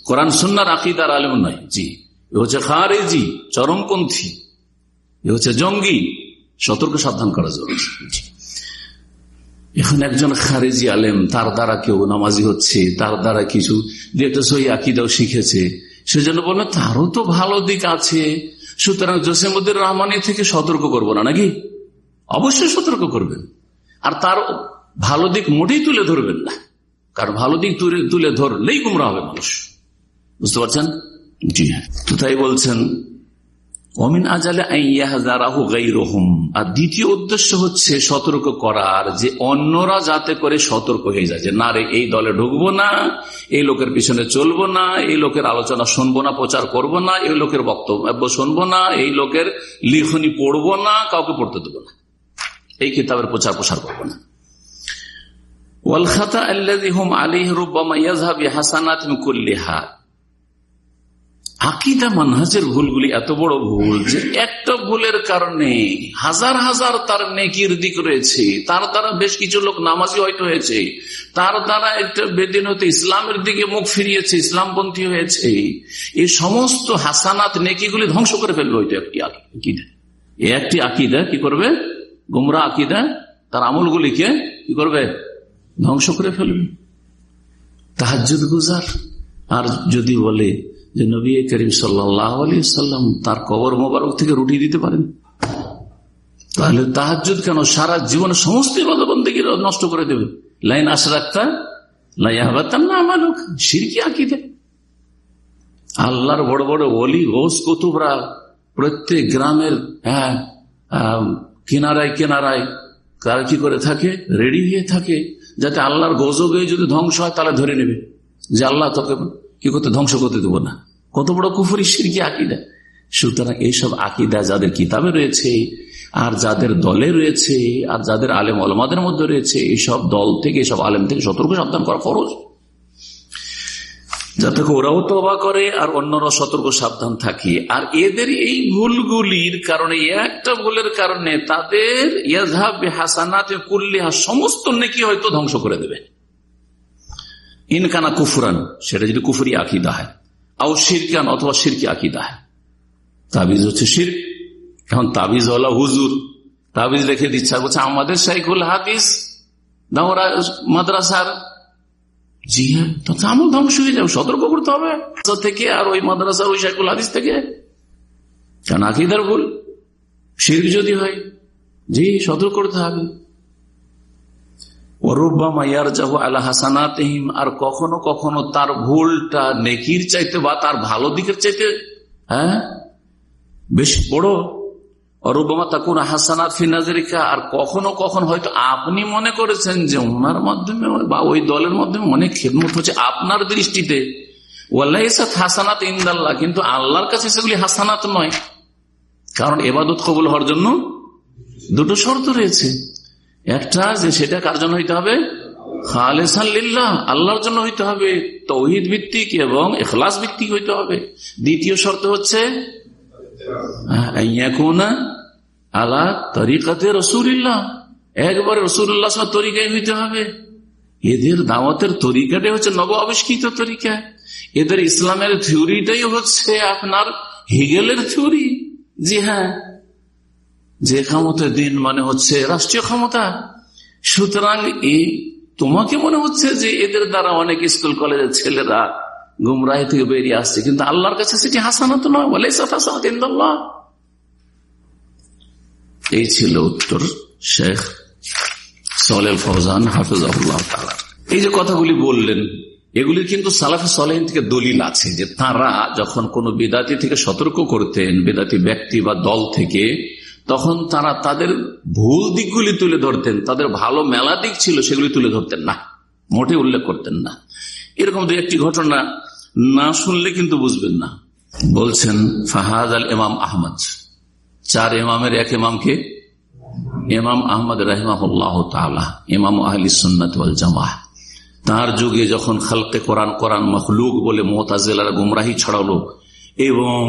কোরআন সুন্নার আকিদার আলেম নয়, জি। এ হচ্ছে খারেজি, চরমপন্থী। এ হচ্ছে জঙ্গি, সতর্ক, সাবধান করা জরুরি। এখন একজন খারেজি আলেম তার দ্বারা কেউ নামাজি হচ্ছে তার দ্বারা কিছু যেটা সই আকিদাও শিখেছে। সেজন্য বলবে তারও তো ভালো দিক আছে। সুতরাং জসিমুদ্দিন রহমানি থেকে সতর্ক করব না নাকি? অবশ্যই সতর্ক করবেন। আর তার ভালো দিক মোটেই তুলে ধরবেন না। কারণ ভালো দিক তুলে ধরলেই গুমরা হবে মানুষ। বুঝতে পারছেন? জি। হ্যাঁ তো তাই বলছেন অমিন আজালে আর দ্বিতীয় উদ্দেশ্য হচ্ছে সতর্ক করার, যে অন্যরা যাতে করে সতর্ক হয়ে যায়, যে না রে, এই দলে ঢুকবো না, এই লোকের পিছনে চলবো না, এই লোকের আলোচনা শুনব না, প্রচার করব না, এই লোকের বক্তব্য শুনব না, এই লোকের লিখনি পড়ব না, কাউকে পড়তে দেবো না। এই কিতাবের প্রচার প্রসার করব না। ওয়াল খাতা আল্লাহ আলী রুব্বামা ইয়াজহাবি হাসানাত কুল্লিহা। আকিদা মানহাজের ভুলগুলি এত বড় ভুল যে একটা ভুলের কারণে হাজার হাজার তার নেকির দিক রয়েছে, তার দ্বারা বেশ কিছু লোক নামাজি হয়তো হয়েছে, তার দ্বারা একটা বেদিন হতে ইসলামের দিকে মুখ ফিরিয়েছে, ইসলামপন্থী হয়েছে। এই সমস্ত হাসানাত, নেকিগুলি ধ্বংস করে ফেলবে হয়তো একটি আকিদা। একটি আকিদা কি করবে? গুমরা আকিদা, তার আমলগুলিকে কি করবে? ধ্বংস করে ফেলবে। তাহাজুদ গুজার। আর যদি বলে যে নবী করিম সাল্লাম তার কবর মোবারক থেকে রুটি দিতে পারেন। তাহলে তাহাজুদ কেন সারা জীবনে সমস্ত বন্দী নষ্ট করে দেবে? লাইন আশা রাখতা লাইয়াবাতাম না আমালক সিরকি আঁকিতে আল্লাহর বড় বড় অলি ঘোষ কুতুবরা প্রত্যেক গ্রামের হ্যাঁ কিনারায় কিনারায় কার কি করে থাকে? রেডি হয়ে থাকে। যাতে আল্লাহর গজবে যদি ধ্বংস হয়, তাহলে ধরে নেবে যে আল্লাহ তোকে কি করতে? ধ্বংস করতে দেবো না। কত বড় কুফুরি, সিরকি আকিদা। সুতরাং এইসব আকিদা যাদের কিতাবে রয়েছে, আর যাদের দলে রয়েছে, আর যাদের আলেম আলমাদের মধ্যে রয়েছে, এইসব দল থেকে এসব আলেম থেকে সতর্ক সাবধান করা ফরজ। যাতে ওরাও তবা করে, আর অন্যরা সতর্ক সাবধান থাকে। আর এদের এই ভুলগুলির কারণে একটা ভুলের কারণে তাদের ইয়াজ হাসানাতে কুল্লিহা সমস্ত নেকি হয়তো ধ্বংস করে দেবে। ইনকানা কুফুরান, সেটা যদি কুফুরি আকিদা হয়। আও শিরকান অথবা শিরকি আকিদা হয়। তাবিজ হচ্ছে শির। এখন তাবিজ হলো হুজুর। তাবিজ রেখে দিচ্ছে বলছে, আমাদের শাইখুল হাদিস মাদ্রাসার? জি হ্যাঁ তো আমল ধ্বংস হয়ে যাবে, সতর্ক করতে হবে। থেকে আর ওই মাদ্রাসার ওই শাইখুল হাদিস থেকে। কেন আকিদার ভুল। শির যদি হয়, জি সতর্ক করতে হবে। আর কখনো কখনো তার ভুলটা নেকির চাইতে বা তার ভালো দিকের চাইতে হ্যাঁ বেশ বড়। অরুবামা তাকুন হাসানাত ফিনাজরিকা আর কখনো কখনো হয়তো আপনি মনে করেছেন যে ওনার মাধ্যমে বা ওই দলের মাধ্যমে অনেক খেদমত হচ্ছে আপনার দৃষ্টিতে। হাসানাত কিন্তু আল্লাহর কাছে সেগুলি হাসানাত নয়। কারণ এবাদত কবুল হওয়ার জন্য দুটো শর্ত রয়েছে। একটা যে সেটা কার জন্য হইতে হবে? খালেসাল্লিল্লাহ আল্লাহর জন্য হইতে হবে। তৌহিদ ভিত্তিক এবং এখলাস ভিত্তিক হইতে হবে। দ্বিতীয় শর্ত হচ্ছে আলা তরিকাতে রসুল্লাহ একবারে রসুল্লাহ তরিকায় হইতে হবে। এদের দাওয়াতের তরিকাটাই হচ্ছে নব আবিষ্কৃত তরিকা। এদের ইসলামের থিওরিটাই হচ্ছে আপনার হিগেলের থিওরি। জি হ্যাঁ। যে ক্ষমতা দিন মানে হচ্ছে রাষ্ট্রীয় ক্ষমতা। সুতরাং এই তোমাকে মনে হচ্ছে যে এদের দ্বারা অনেক স্কুল, কলেজের ছেলেরা গুমরাহ থেকে বেরিয়ে আসছে, কিন্তু আল্লাহর কাছে সেটি হাসানত নয়। বলে এই ছিল উত্তর শেখ সলেল ফৌজান হাফিজাহুল্লাহ এই যে কথাগুলি বললেন এগুলি কিন্তু সালাফে সলেন থেকে দলিল আছে যে তারা যখন কোন বিদাতি থেকে সতর্ক করতেন, বেদাতি ব্যক্তি বা দল থেকে তখন তারা তাদের ভুল দিকগুলি তুলে ধরতেন, তাদের ভালো মেলা দিক ছিল সেগুলি তুলে ধরতেন না, মোটে উল্লেখ করতেন না। এরকম দু একটি ঘটনা না শুনলে কিন্তু বুঝবেন না। বলছেন ফাহাজ আল এমাম আহমদ। চার এমামের এক এমামকে এমাম আহমদ রাহিমাহুল্লাহ ইমাম আহলি সুন্নত জামাহ, তার যুগে যখন খালকে কোরআন কোরআন মখলুক বলে মোতাজেলার গুমরাহি ছড়ালো এবং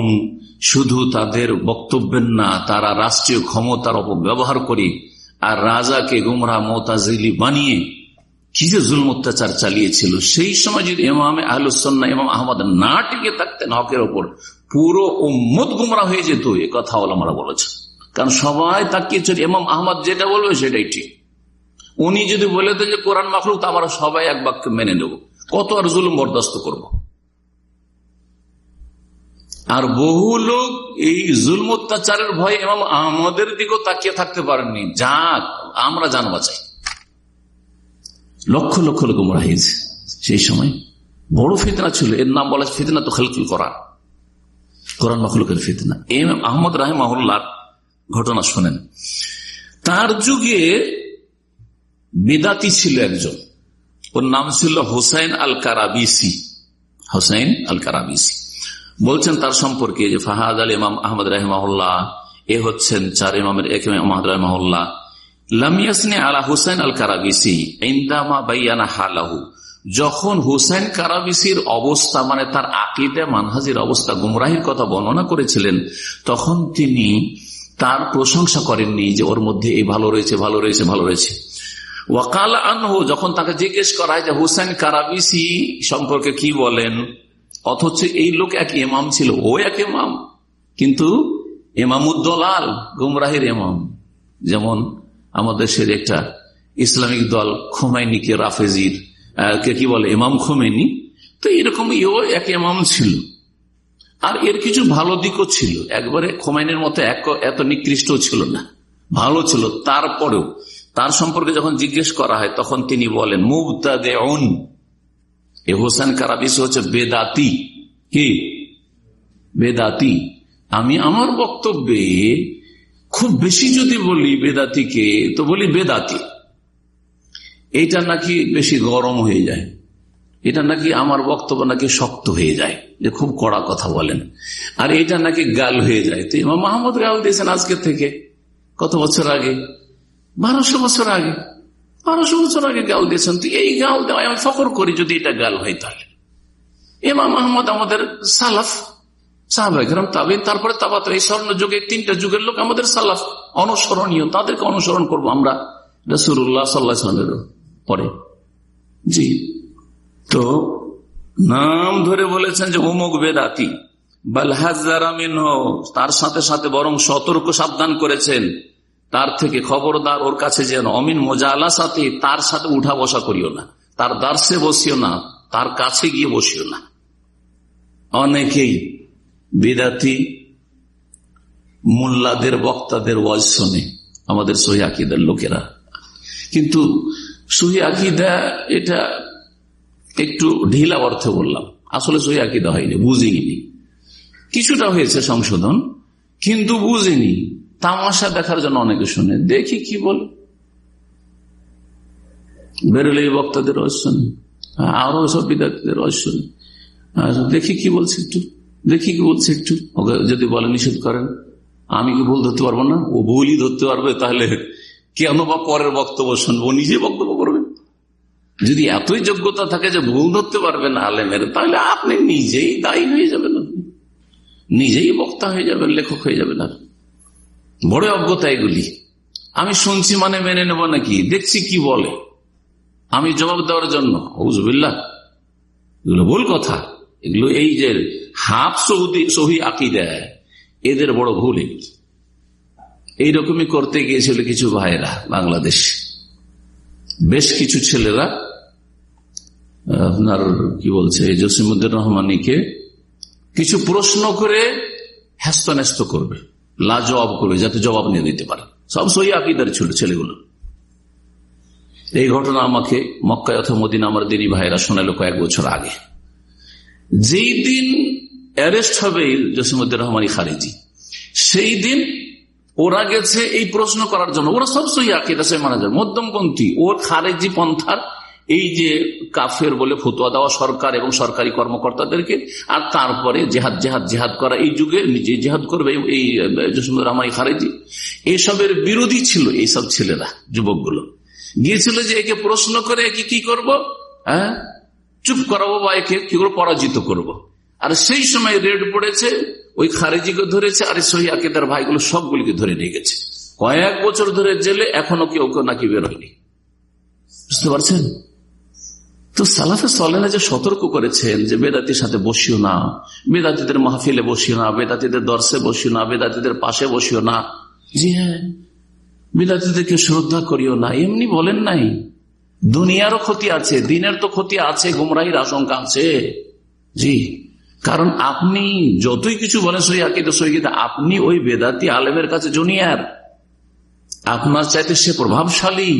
শুধু তাদের বক্তব্যের না, তারা রাষ্ট্রীয় ক্ষমতার অপব্যবহার করে আর রাজাকে গুমরা মোতাজিলি বানিয়ে কি যে জুল অত্যাচার চালিয়েছিল? সেই সময় যদি এমামে আহলুসন্না ইমাম আহমদ না টিকে থাকতেন, হকের ওপর পুরো উম্মত গুমরা হয়ে যেত, এ কথা আমরা বলেছে কারণ সবাই তাকিয়ে এমাম আহমদ যেটা বলবে সেটাই ঠিক। উনি যদি বলে দেন যে কোরআন মাখলুক, তা আমরা সবাই এক বাক্য মেনে নেব। কত আর জুলুম বরদাস্ত করব। আর বহু লোক এই জুলম অত্যাচারের ভয়ে এবং আমাদের দিকেও তাকিয়ে থাকতে পারেননি। যাক, আমরা জানবা চাই। লক্ষ লক্ষ লোক মরা হয়েছে সেই সময়। বড় ফিতনা ছিল। এর নাম বলা ফিতনা তো খালকুল করার কোরআন মখলুকের ফিতনা। এম আহমদ রাহেমাহুল্লার ঘটনা শোনেন। তার যুগে বেদাতি ছিল একজন। ওর নাম ছিল হোসাইন আল কারাবিসি হোসাইন আল কারাবিসি বলছেন তার সম্পর্কে যে ফাহাদ আল ইমাম আহমদ রাহমাহুল্লাহ, এ হচ্ছেন চার ইমামের এক আহমদ রাহমাহুল্লাহ। লামিয়াসনে আলা হুসাইন আল কারাবিসি, ইন্দামা বাইয়ানা হালাহু। যখন হুসাইন কারাবিসির অবস্থা মানে তার আকিদে মানহাজির অবস্থা গুমরাহির কথা বর্ণনা করেছিলেন, তখন তিনি তার প্রশংসা করেননি যে ওর মধ্যে এই ভালো রয়েছে ভালো রয়েছে ভালো রয়েছে। ওয়াকাল আনহু, যখন তাকে জিজ্ঞেস করা হয় যে হুসাইন কারাবিসি সম্পর্কে কি বলেন অথচ এই লোক এক এমাম ছিল, ও এক ইমাম। কিন্তু এমামুদ্দলাল গুমরাহির এমাম যেমন আমাদের দেশের একটা ইসলামিক দল খোমাইনিকে রাফেজির কে কি বলে এমাম খোমেনি তো এরকম ইও এক এমাম ছিল। আর এর কিছু ভালো দিকও ছিল। একবারে খোমাইনের মতো এত নিকৃষ্ট ছিল না। ভালো ছিল। তারপরেও, তার সম্পর্কে যখন জিজ্ঞেস করা হয়, তখন তিনি বলেন মুবতাদে এ হোসেন কারাবিস হচ্ছে বেদাতি কি বেদাতি আমি আমার বক্তব্যে খুব বেশি যদি বলি বেদাতিকে তো বলি বেদাতি এটা নাকি বেশি গরম হয়ে যায় এটা নাকি আমার বক্তব্য নাকি শক্ত হয়ে যায় যে খুব কড়া কথা বলেন আর এটা নাকি গাল হয়ে যায় তো ইমাম মাহমুদ গাল দিয়েছেন আজকে থেকে। কত বছর আগে? বারোশো বছর আগে। বারোশো বছর আগে গাল দিয়েছেন। এই গাল দেওয়া আমি ফকর করি যদি এটা গাল হয় তাহলে। ইমাম মাহমদ আমাদের সালাফ তারপরে স্বর্ণ যুগে, তিনটা যুগের লোক আমাদের সালাফ। অনুসরণীয়, তাদেরকে অনুসরণ করব আমরা রসুল্লাহ সাল্লাহামের পরে। জি। তো নাম ধরে বলেছেন যে অমুক বেদাতি তার সাথে সাথে বরং সতর্ক সাবধান করেছেন। তার থেকে খবরদার ওর কাছে যেন অমিন মোজালা সাথে তার সাথে উঠা বসা করিও না। তার দার্সে বসিও না, তার কাছে গিয়ে বসিও না। অনেকেই বিদাতি মোল্লাদের, বক্তাদের ওয়াজ শোনে আমাদের সহি আকিদের লোকেরা। কিন্তু সহি আকিদা এটা একটু ঢিলা অর্থে বললাম। আসলে সহি আকিদা হয়নি, বুঝিনি। কিছুটা হয়েছে সংশোধন, কিন্তু বুঝিনি। তামাশা দেখার জন্য অনেকে শুনে। দেখি কি বলে। বেরোলে বক্তাদের নেই। আরও সব বিদ্যার্থীদের নেই। দেখি কি বলছে একটু। দেখি কি বলছে একটু। ওকে, যদি বলে নিষেধ করেন। আমি কি ভুল ধরতে পারব না? ও ভুলই ধরতে পারবে, তাহলে কেন বা পরের বক্তব্য শুনব? নিজে বক্তব্য করবে। যদি এতই যোগ্যতা থাকে যে ভুল ধরতে পারবেন আলেমের, তাহলে আপনি নিজেই দায়ী হয়ে যাবেন। নিজেই বক্তা হয়ে যাবেন, লেখক হয়ে যাবেন আর বড় অজ্ঞতা এগুলি। আমি শুনছি মানে মেনে নেব নাকি? দেখছি কি বলে। আমি জবাব দেওয়ার জন্য হুজবিল্লা এগুলো ভুল কথা। এগুলো এই যে হাফ সৌদি সহি আঁকি দেয় এদের বড় ভুল এইরকমই করতে গিয়েছিল কিছু ভাইরা বাংলাদেশ। বেশ কিছু ছেলেরা, আপনার কি বলছে, জসিমুদ্দিন রহমানিকে কিছু প্রশ্ন করে হ্যাস্ত করবে। লাজবাব করবে, যাতে জবাব নিয়ে দিতে পারে। সব সহি আকিদার ছিল ছেলেগুলো। এই ঘটনা আমাকে মক্কায় অথবা মদিন আমার দিনী ভাইরা শোনালো কয়েক বছর আগে। যেই দিন অ্যারেস্ট হবে জসিমুদ্দিন রহমানি খারিজি সেই দিন ওরা গেছে এই প্রশ্ন করার জন্য। ওরা সব সহি আকিদা সে মানা যায়। মধ্যমপন্থী, ওর খারেজি পন্থার এই যে কাফের বলে ফতুয়া দেওয়া সরকার এবং সরকারি কর্মকর্তাদেরকে, আর তারপরে জেহাদ জেহাদ জেহাদ করা, এই যুগে নিজে জেহাদ করবে, এই জসিমুর রহমানি খারেজি এসবের বিরোধী ছিল এইসব ছেলেরা, যুবকগুলো। গিয়েছিল যে একে প্রশ্ন করে, একে কি করব? হ্যাঁ? চুপ করাবো বা একে কি করে পরাজিত করব। আর সেই সময় রেড পড়েছে, ওই খারেজিকে ধরেছে, আর সহি আকেদার ভাইগুলো সবগুলিকে ধরে নিয়ে গেছে। কয়েক বছর ধরে জেলে, এখনও কেউ কেউ নাকি বের হয়নি। বুঝতে পারছেন? তো সালাফে সলেনা যে সতর্ক করেছেন যে বেদাতির সাথে বসিও না, বেদাতিদের মাহফিলে বসিও না, বেদাতিদের দর্শে বসিও না, বেদাতিদের পাশে বসিও না। জি হ্যাঁ বিদাতিদেরকে শ্রদ্ধা করিও না, এমনি বলেন নাই। দুনিয়ারও ক্ষতি আছে, দিনের তো ক্ষতি আছে, গুমরাহির আশঙ্কা আছে। জি, কারণ আপনি যতই কিছু বলেন আকিদা সহিদা আপনি ওই বেদাতি আলেমের কাছে জুনিয়ার। আপনার চাইতে সে প্রভাবশালী,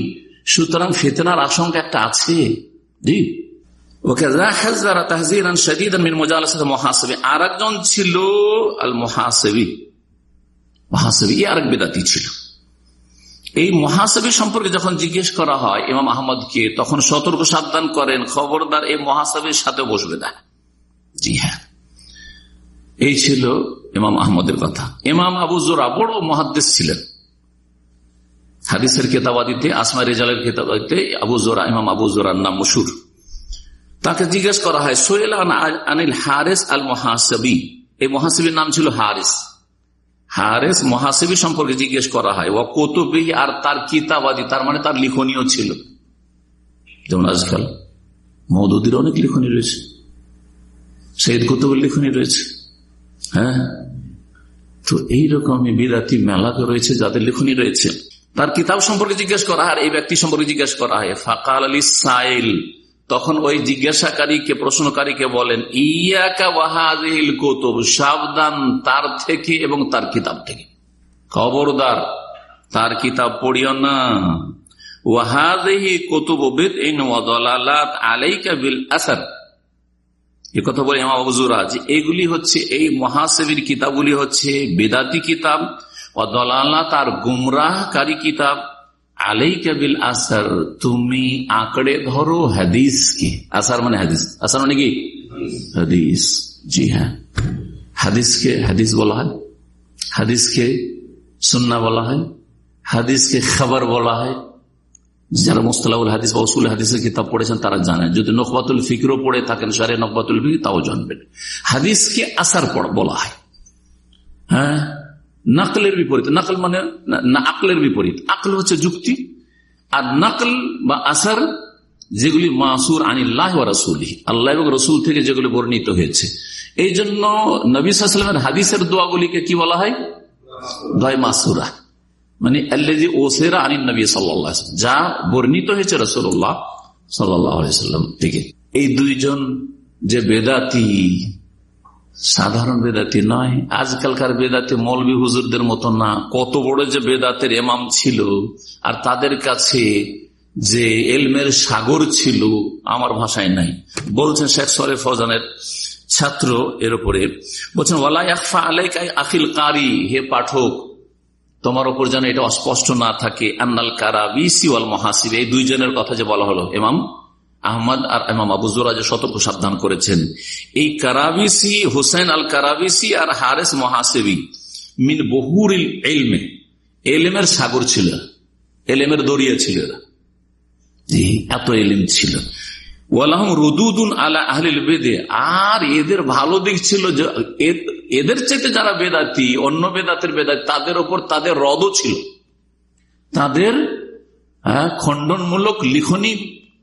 সুতরাং ফেতনার আশঙ্কা একটা আছে। জি। আর একজন ছিল আরেক ছিল। এই সম্পর্কে যখন জিজ্ঞেস করা হয় ইমাম আহমদকে, তখন সতর্ক সাবধান করেন, খবরদার এই মহাসবীর সাথে বসবে না। জি হ্যাঁ। এই ছিল ইমাম আহমদের কথা। ইমাম আবু জোরা বড় মহাদ্দেশ ছিলেন। হাদিসের কেতাবাদিতে আসমা রেজালের কেতাবাদিতে আবু জোরা, ইমাম আবু জোরার নাম মশুর। তাকে জিজ্ঞেস করা হয় সোহেল আনিল হারেস আল মহাসবি? এই মহাসবির নাম ছিল হারিস। হারেস মহাসবি সম্পর্কে জিজ্ঞেস করা হয় ও কতবি আর তার কিতাবাদি তার মানে তার লিখনীয় ছিল। যেমন আজকাল মৌদুদির অনেক লিখনী রয়েছে। সৈয়দ কুতুবের লিখনী রয়েছে। হ্যাঁ? তো এইরকমই বিরাতি মেলা রয়েছে যাদের লিখনী রয়েছে। তার কিতাব সম্পর্কে জিজ্ঞেস করা হয় এই ব্যক্তি সম্পর্কে জিজ্ঞেস করা হয়, ফাকাল আলী সাইল তখন ওই জিজ্ঞাসাকারীকে, প্রশ্নকারীকে বলেন, ইয়াকা ওয়াহাদিল কৌতুব, সাবধান তার থেকে এবং তার কিতাব থেকে। খবরদার, তার কিতাব পড়িও না। ওয়াহাদেহি কতুব আলাইকা বিল আসার। এ কথা বলে ইমাম আবুজুরা যে এগুলি হচ্ছে, এই মহাসেবীর কিতাবগুলি হচ্ছে বেদাতি কিতাব ও দলালা তার গুমরাহকারী কিতাব আলাই কাবিল আসার, তুমি আঁকড়ে ধরো হাদিসকে। আসার মানে হাদিস। আসার মানে কি? হাদিস। জি হ্যাঁ। হাদিসকে হাদিস বলা হয়। হাদিসকে সুন্না বলা হয়। হাদিসকে খাবার বলা হয়। যারা মোস্তালাউল হাদিস বা উসুল হাদিসের কিতাব পড়েছেন তারা জানেন যদি নকবাতুল ফিকরও পড়ে থাকেন, সারে নকবাতুল ফিকির, তাও জানবেন। হাদিসকে আসার পর বলা হয়। হ্যাঁ? নাকলের বিপরীত। নাকল মানে না আকলের বিপরীত। আকল হচ্ছে যুক্তি, আর নাকল বা আসার যেগুলি মাসুর আনিল্লাহ রসুলি আল্লাহ এবং রসুল থেকে যেগুলি বর্ণিত হয়েছে। এই জন্য নবী সাল্লামের হাদিসের দোয়াগুলিকে কি বলা হয়? দয় মাসুরা। মানে আল্লাজি ওসেরা আনিন নবী সাল্লাহ যা বর্ণিত হয়েছে রসুল্লাহ সাল্লাম থেকে। এই দুইজন যে বেদাতি সাধারণ বেদাতি নয়, আজকালকার বেদাতি মৌলবী হুজুরদের মতো না। কত বড় যে বেদাতের এমাম ছিল, আর তাদের কাছে যে এলমের সাগর ছিল, আমার ভাষায় নাই। বলছেন শেখ সরে ফজানের ছাত্র এর উপরে, বলছেন ওয়ালাইফা আলাইকাই আখিল কারি হে পাঠক, তোমার ওপর যেন এটা অস্পষ্ট না থাকে। আন্নাল কারাবিসি ওয়াল মহাসিব, এই দুইজনের কথা যে বলা হলো এমাম আহমদ আর এমাম আবু যে সতর্ক সাবধান করেছেন। এই কারাবিসি হুসেন আল কারাবিসি আর হারেস মহাসেবি মিন বহুর এলমে এলেমের সাগর ছিল, এলেমের দরিয়া ছিল। এত এলিম ছিল। ওয়ালাহম রুদুদুন আলা আহলিল বেদে, আর এদের ভালো দিক ছিল যে এদের চেতে যারা বেদাতি, অন্য বেদাতের বেদাতি, তাদের ওপর তাদের রদও ছিল। তাদের খণ্ডনমূলক লিখনী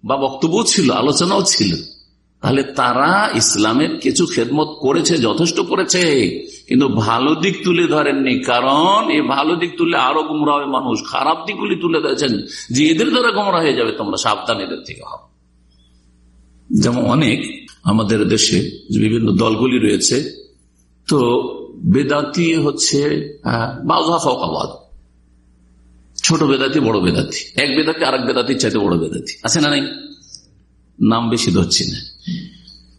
বা বক্তব্য ছিল, আলোচনাও ছিল। তাহলে তারা ইসলামের কিছু খেদমত করেছে, যথেষ্ট করেছে, কিন্তু ভালো দিক তুলে ধরেননি। কারণ এই ভালো দিক তুলে আরও গুমরা হবে মানুষ, খারাপ দিকগুলি তুলে ধরেছেন, যে এদের দ্বারা গুমরা হয়ে যাবে, তোমরা সাবধান এদের থেকে হও। যেমন অনেক আমাদের দেশে বিভিন্ন দলগুলি রয়েছে, তো বেদাতি হচ্ছে বাউজা ফকাবাদ ছোট বেদাতি, বড় বেদাতি। এক বেদাতি, আরেক বেদাতির চাইতে বড় বেদাতি। আছে না নাই? নাম বেশি ধরছি না।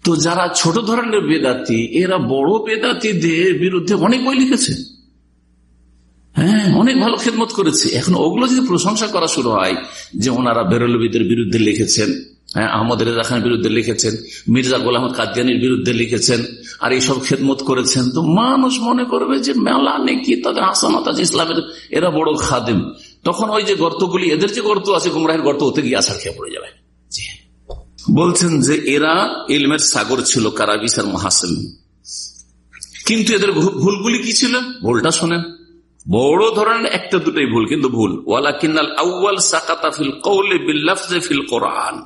তো যারা ছোট ধরনের বেদাতি, এরা বড় বেদাতিদের বিরুদ্ধে অনেক বই লিখেছে। হ্যাঁ অনেক ভালো খেদমত করেছে। এখন ওগুলো যদি প্রশংসা করা শুরু হয় যে ওনারা বেরলবিদের বিরুদ্ধে লিখেছেন হ্যাঁ আহমদ রেজা খানের বিরুদ্ধে লিখেছেন, মির্জা গোলাম কাদিয়ানির বিরুদ্ধে লিখেছেন, আর এইসব খেদমত করেছেন, তো মানুষ মনে করবে যে মেলা নেকি তাদের আসানত আছে ইসলামের, এরা বড় খাদিম। তখন ওই যে গর্তগুলি, এদের যে গর্ত আছে, গুমরাহের গর্ত, ওতে গিয়ে আসার খেয়ে পড়ে যাবে। বলছেন যে এরা ইলমের সাগর ছিল, কারাবিস আর মহাসেম কিন্তু এদের ভুলগুলি কি ছিল? ভুলটা শোনেন। বড় ধরনের একটা দুটাই ভুল, কিন্তু ভুল। কোরআন।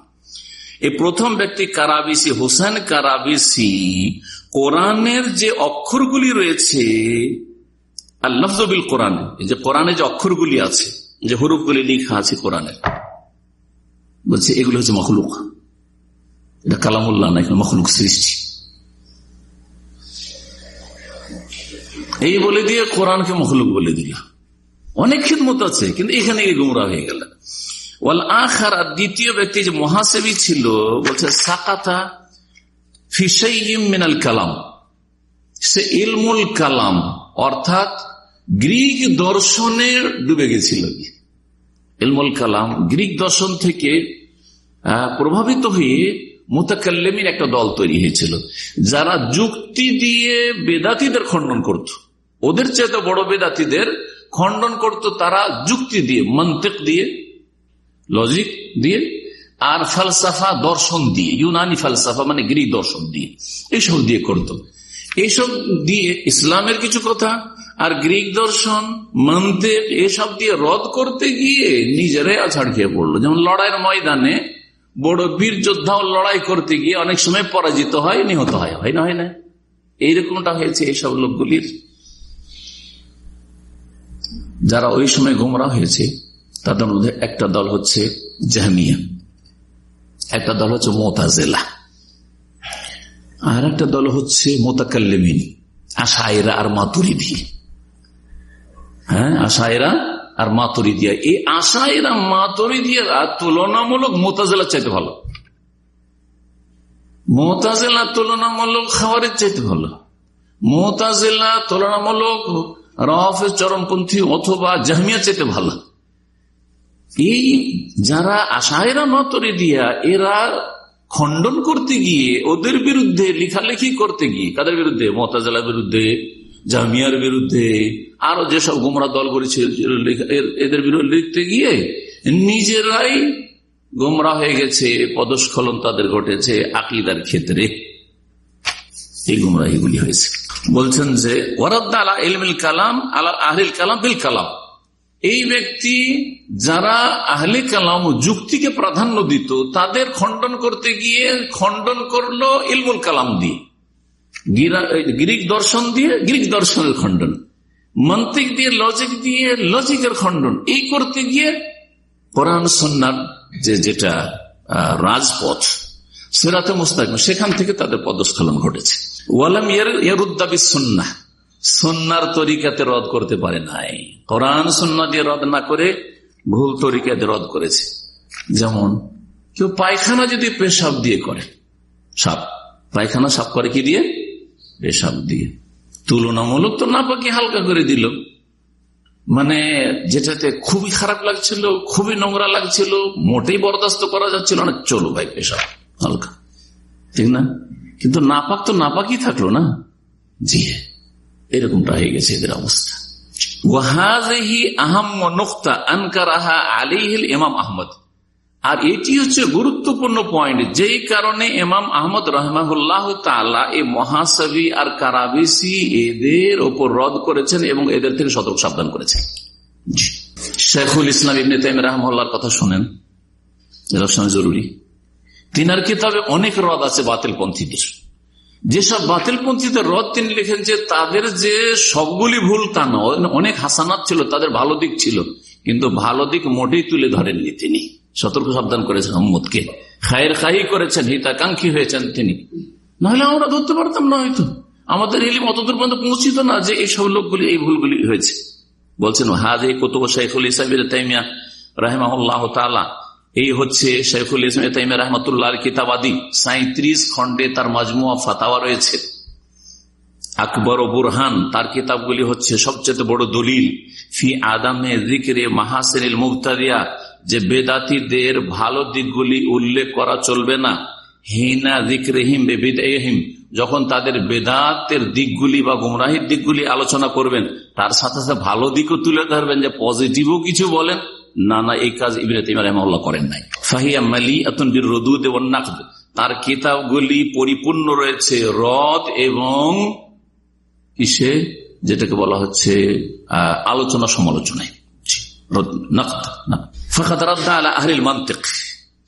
এই প্রথম ব্যক্তি কারাবিসি, হোসেন কারাবিসি। কোরআনের যে অক্ষরগুলি রয়েছে আর লফজবিল কোরআনে। এই যে কোরআনে যে অক্ষরগুলি আছে যে হরুফগুলি লিখা আছে কোরআনের। বলছে, এগুলো হচ্ছে মখলুক। এটা কালামুল্লাহ না, এখানে মখলুক সৃষ্টি। এই বলে দিয়ে কোরআনকে মখলুক বলে দিল। অনেক খিদমত আছে, কিন্তু এখানে গুমরা হয়ে গেল। ওয়াল আখার দ্বিতীয় ব্যক্তি যে মহাসেবী ছিল, বলছে, সাকাতা মিনাল কালাম। সে ইলমুল কালাম, অর্থাৎ গ্রিক দর্শনে ডুবে গেছিল ইলমুল কালাম গ্রিক দর্শন থেকে প্রভাবিত হয়ে মোতাকাল্লেমির একটা দল তৈরি হয়েছিল, যারা যুক্তি দিয়ে বেদাতিদের খণ্ডন করত। ওদের চেয়ে বড় বেদাতিদের খণ্ডন করত তারা যুক্তি দিয়ে, মন্তেক দিয়ে, লজিক দিয়ে, আর ফালসাফা দর্শন দিয়ে, ইউনানি ফালসাফা মানে গ্রিক দর্শন দিয়ে, এইসব দিয়ে করত। এইসব দিয়ে ইসলামের কিছু কথা আর গ্রিক দর্শন মন্ত্রে এসব দিয়ে রদ করতে গিয়ে নিজেরাই আছাড় খেয়ে পড়ল। যেমন লড়াইয়ের ময়দানে বড় বীর যোদ্ধাও লড়াই করতে গিয়ে অনেক সময় পরাজিত হয়, নিহত হয়। হয় না হয় না? এইরকমটা হয়েছে এইসব লোকগুলির। যারা ওই সময় গুমরা হয়েছে, তাদের মধ্যে একটা দল হচ্ছে জাহামিয়া একটা দল হচ্ছে মোতাজেলা, আর একটা দল হচ্ছে মোতাকাল্লিমিন আশায়রা আর মাতুরিদি। হ্যাঁ আশায়রা আর মাতুরিদিয়া। এই আশায়রা, মাতুরিদিয়ারা তুলনামূলক মোতাজেলা চাইতে ভালো। মোতাজেলা তুলনামূলক খাবারের চাইতে ভালো। মোতাজেলা তুলনামূলক রফের চরমপন্থী অথবা জাহমিয়া চাইতে ভালো। এই যারা আশায়রা মাতরে দিয়া এরা খণ্ডন করতে গিয়ে ওদের বিরুদ্ধে, লেখালেখি করতে গিয়ে, কাদের বিরুদ্ধে? মতাজালার বিরুদ্ধে। জামিয়ার বিরুদ্ধে আরও যেসব গুমরা দল করেছে এদের বিরুদ্ধে লিখতে গিয়ে নিজেরাই গোমরা হয়ে গেছে, পদস্খলন তাদের ঘটেছে, আকিদার ক্ষেত্রে। এই গুমরাহিগুলি হয়েছে। বলছেন যে ওরাদ্দা আলা কালাম আলা আহলিল কালাম বিল কালাম। এই ব্যক্তি যারা আহলে কালাম যুক্তিকে প্রাধান্য দিত, তাদের খণ্ডন করতে গিয়ে খণ্ডন করল ইলমুল কালাম দিয়ে। গ্রিক দর্শন দিয়ে গ্রিক দর্শনের খণ্ডন। মন্ত্রিক দিয়ে লজিক দিয়ে লজিকের খণ্ডন। এই করতে গিয়ে কোরআন সন্ন্যার যে যেটা রাজপথ, সেরাতে মুস্তাক সেখান থেকে তাদের পদস্খলন ঘটেছে। ওয়ালাম ইয়ারুদ্দাবি সন্না সন্ন্যার তরিকাতে রদ করতে পারে নাই। কোরআন সন্না দিয়ে রদ না করে ভুল তরিকাতে রদ করেছে। যেমন, কেউ পায়খানা যদি পেশাব দিয়ে করে, সাপ। পায়খানা সাপ করে কি দিয়ে? পেশাব দিয়ে। তুলনামূলক তো না পাকি হালকা করে দিল। মানে যেটাতে খুবই খারাপ লাগছিল, খুবই নোংরা লাগছিল, মোটেই বরদাস্ত করা যাচ্ছিল না। চলো ভাই, পেশাব, হালকা। ঠিক না? কিন্তু নাপাক তো নাপাকই থাকল না। জি, এরকমটা হয়ে গেছে এদের অবস্থা। ইমাম আহমদ। আর এটি হচ্ছে গুরুত্বপূর্ণ পয়েন্ট যেই কারণে ইমাম আহমদ রহমাহুল্লাহ তালা এই মহাসবি আর কারাবিসি এদের ওপর রদ করেছেন এবং এদের থেকে সতর্ক সাবধান করেছেন। শেখুল ইসলাম ইবনে তাইম রহমার কথা শোনেন। জরুরি। তিনার কিতাবে অনেক রদ আছে বাতিল পন্থীদের যেসব বাতিল পন্থীদের রদ তিনি লিখেন যে তাদের যে সবগুলি ভুল তা নয়, অনেক হাসানাত ছিল, তাদের ভালো দিক ছিল, কিন্তু ভালো দিক মোটেই তুলে ধরেননি তিনি। সতর্ক সাবধান করেছেন মোহাম্মদকে খায়ের খাই করেছেন, হিতাকাঙ্ক্ষী হয়েছেন তিনি। নাহলে আমরা ধরতে পারতাম না হয়তো। আমাদের এলিম অতদূর পর্যন্ত পৌঁছিত না যে এইসব লোকগুলি, এই ভুলগুলি হয়েছে। বলছেন হাজ এই কত শাইফুল ইসাবির তাইমিয়া এই হচ্ছে শেখুল ইসলাম রহমতুল্লাহ কিতাবাদি। সাঁত্রিশ খন্ডে তার মাজমুয়া ফাতাওয়া রয়েছে। আকবর ও বুরহান, তার কিতাবগুলি হচ্ছে সবচেয়ে বড় দলিল। ফি আদামে জিক্রে মাহাসেনিল মুক্তাদিয়া যে বেদাতিদের ভালো দিকগুলি উল্লেখ করা চলবে না। হিনা জিক্রেহিম বেবিদাহিম যখন তাদের বেদাতের দিকগুলি বা গুমরাহির দিকগুলি আলোচনা করবেন, তার সাথে সাথে ভালো দিকও তুলে ধরবেন যে পজিটিভও কিছু বলেন। না না এই কাজ করেন নাই। ফাহিয়া নাকদ। তার কিতাবগুলি পরিপূর্ণ রয়েছে রদ এবং কিসে? যেটাকে বলা হচ্ছে আলোচনা সমালোচনায়।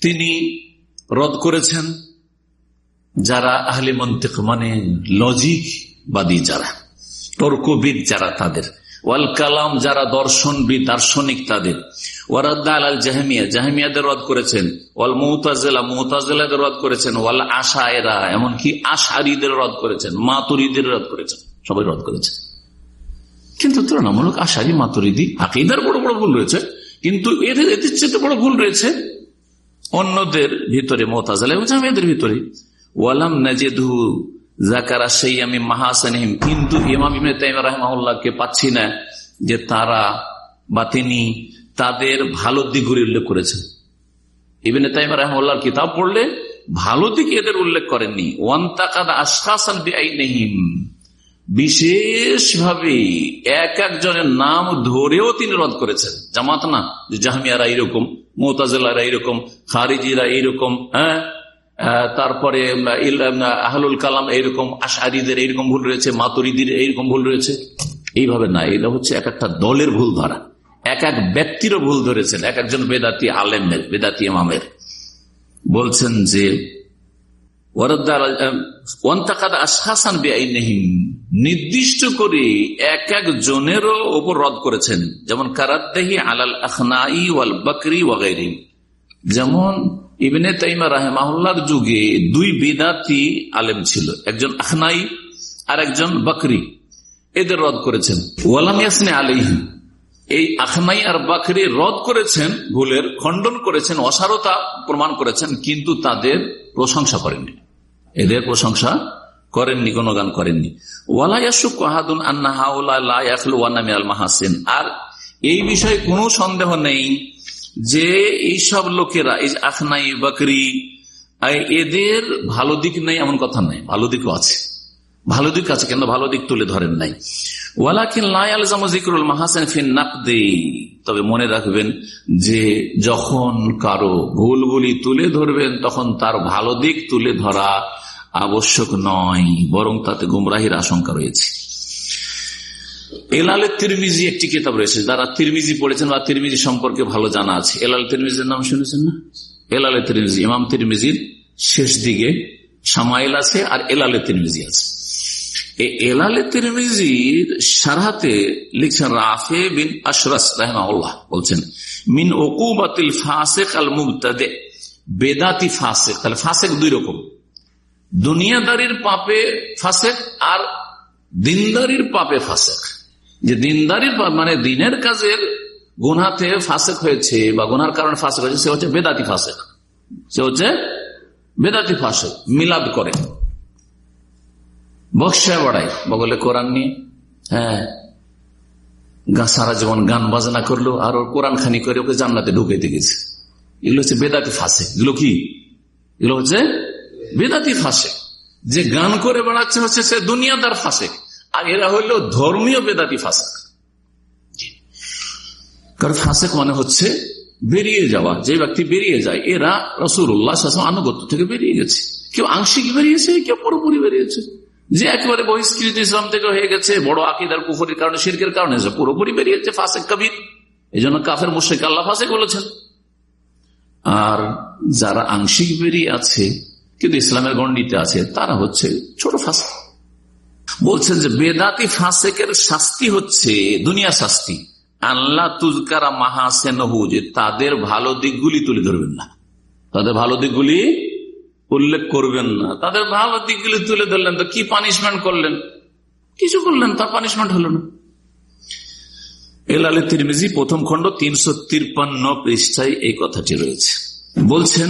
তিনি রদ করেছেন যারা আহলে মন্তেক মানে লজিক বাদী যারা, তর্কবিদ যারা তাদের, ওয়াল কালাম যারা দর্শনবিদ, দার্শনিক তাদের। করেছেন রদ করেছেন, সবাই রদ করেছেন। কিন্তু তুলনামূলক আশারি, মাতুরিদি, আকিদার বড় বড় ভুল রয়েছে। কিন্তু এদের এদের চেয়ে বড় ভুল রয়েছে। অন্যদের ভিতরে মোতাজাল এবং ভিতরে। ওয়ালাম নাজেদু জাকারা সেই আমি মাহাসানহিম। কিন্তু ইমাম ইমনে তাইম রাহমাউল্লাহকে পাচ্ছি না যে তারা বা তিনি তাদের ভালো দিকগুলি উল্লেখ করেছেন। ইবেন তাইম রাহমাউল্লাহর কিতাব পড়লে ভালো দিক এদের উল্লেখ করেননি। ওয়ান তাকাদ আশাসান বেআইনহিম। বিশেষভাবে এক একজনের নাম ধরেও তিনি রদ করেছেন। জামাত না, যে জাহামিয়ারা এইরকম, মোতাজেলারা এইরকম, খারিজিরা এইরকম হ্যাঁ? তারপরে আহলুল কালাম এইরকম আশারিদের এইরকম ভুল রয়েছে, মাতুরিদের এইরকম ভুল রয়েছে। এইভাবে না এটা হচ্ছে এক একটা দলের ভুল ধরা এক এক ব্যক্তিরও ভুল ধরেছেন। এক একজন বেদাতি আলেমের, বেদাতি ইমামের। বলছেন যে নির্দিষ্ট করে এক এক জনেরও ওপর রদ করেছেন। যেমন, কারাদ্দাহি আলাল আখনাই ওয়াল বকরি ওয়াগাইরি যেমন, ইবনে তাইমা রাহেমাহুল্লার যুগে দুই বিদাতি আলেম ছিল, একজন আখনাই আর একজন বকরি। এদের রদ করেছেন। ওয়ালাম ইয়াসনে আলিহিম এই আখনাই আর বাকরি রদ করেছেন, ভুলের খণ্ডন করেছেন, অসারতা প্রমাণ করেছেন, কিন্তু তাদের প্রশংসা করেননি। এদের প্রশংসা করেননি গান করেননি। মাহাসেন। আর এই বিষয়ে কোনো সন্দেহ নেই যে এইসব লোকেরা, এই আখনাই, বাকরি এদের ভালো দিক নেই এমন কথা নেই, ভালো দিকও আছে। ভালো দিক আছে, কিন্তু ভালো দিক তুলে ধরেন নাই। তবে মনে রাখবেন যে যখন কারও ভুলগুলি তুলে ধরবেন, তখন তার ভালো দিক তুলে ধরা আবশ্যক নয়, বরং তাতে গুমরাহির আশঙ্কা রয়েছে। এলালে তিরমিজি একটি কিতাব রয়েছে, যারা তিরমিজি পড়েছেন বা তিরমিজি সম্পর্কে ভালো জানা আছে। এলাল তিরমিজির নাম শুনেছেন না? এলালে তিরমিজি, ইমাম তিরমিজির শেষ দিকে সামাইল আছে আর এলালে তিরমিজি আছে। এলালে তিরমিজির মিন ফাসেক দুই রকম। দুনিয়াদারির পাপে ফাঁসেক আর দিনদারির পাপে ফাঁসেক। যে দিনদারির মানে দিনের কাজের গুনাতে ফাঁসেক হয়েছে বা গুনার কারণে ফাসেক হয়েছে, সে হচ্ছে বেদাতি ফাঁসেক। সে হচ্ছে বেদাতি ফাঁসেক, মিলাদ করে। বক্সায় বাড়াই বগলে কোরআন নিয়ে হ্যাঁ। সারা জীবন গান বাজনা করল, আর ওর কোরআন খানি করে ওকে জান্নাতে ঢুকাইতে গেছে। এগুলো হচ্ছে বেদাতি ফাঁসে এগুলো কি? এগুলো হচ্ছে বেদাতি ফাঁসে যে গান করে বেড়াচ্ছে হচ্ছে সে দুনিয়াদার ফাঁসে আর এরা হইল ধর্মীয় বেদাতি ফাঁসে কারণ ফাঁসেক মানে হচ্ছে বেরিয়ে যাওয়া। যে ব্যক্তি বেরিয়ে যায়, এরা রসুল্লাহ আনুগত্য থেকে বেরিয়ে গেছে। কেউ আংশিক বেরিয়েছে, কেউ পুরোপুরি বেরিয়েছে। যে একেবারে বহিষ্কৃত ইসলাম থেকে হয়ে গেছে, বড় আকিদার কুফরির কারণে, শিরকের কারণে পুরোপুরি বেরিয়েছে ফাসেক কবির। এই জন্য কাফের মুশেক আল্লাহ ফাসেক বলেছেন। আর যারা আংশিক বেরিয়ে আছে কিন্তু ইসলামের গণ্ডিতে আছে, তারা হচ্ছে ছোট ফাঁসে। বলছেন যে বেদাতি ফাঁসেকের শাস্তি হচ্ছে দুনিয়া শাস্তি। আল্লাহ তুজকারা মাহাসেনহু, যে তাদের ভালো দিকগুলি তুলে ধরবেন না। তাদের ভালো দিকগুলি উল্লেখ করবেন না। তাদের ভালো দিকগুলি তুলে ধরলেন তো কি পানিশমেন্ট করলেন? কিছু করলেন, তার পানিশমেন্ট হলো না। এলালে তিরমিজি প্রথম খণ্ড তিনশো তিরপান্ন পৃষ্ঠায় এই কথাটি রয়েছে। বলছেন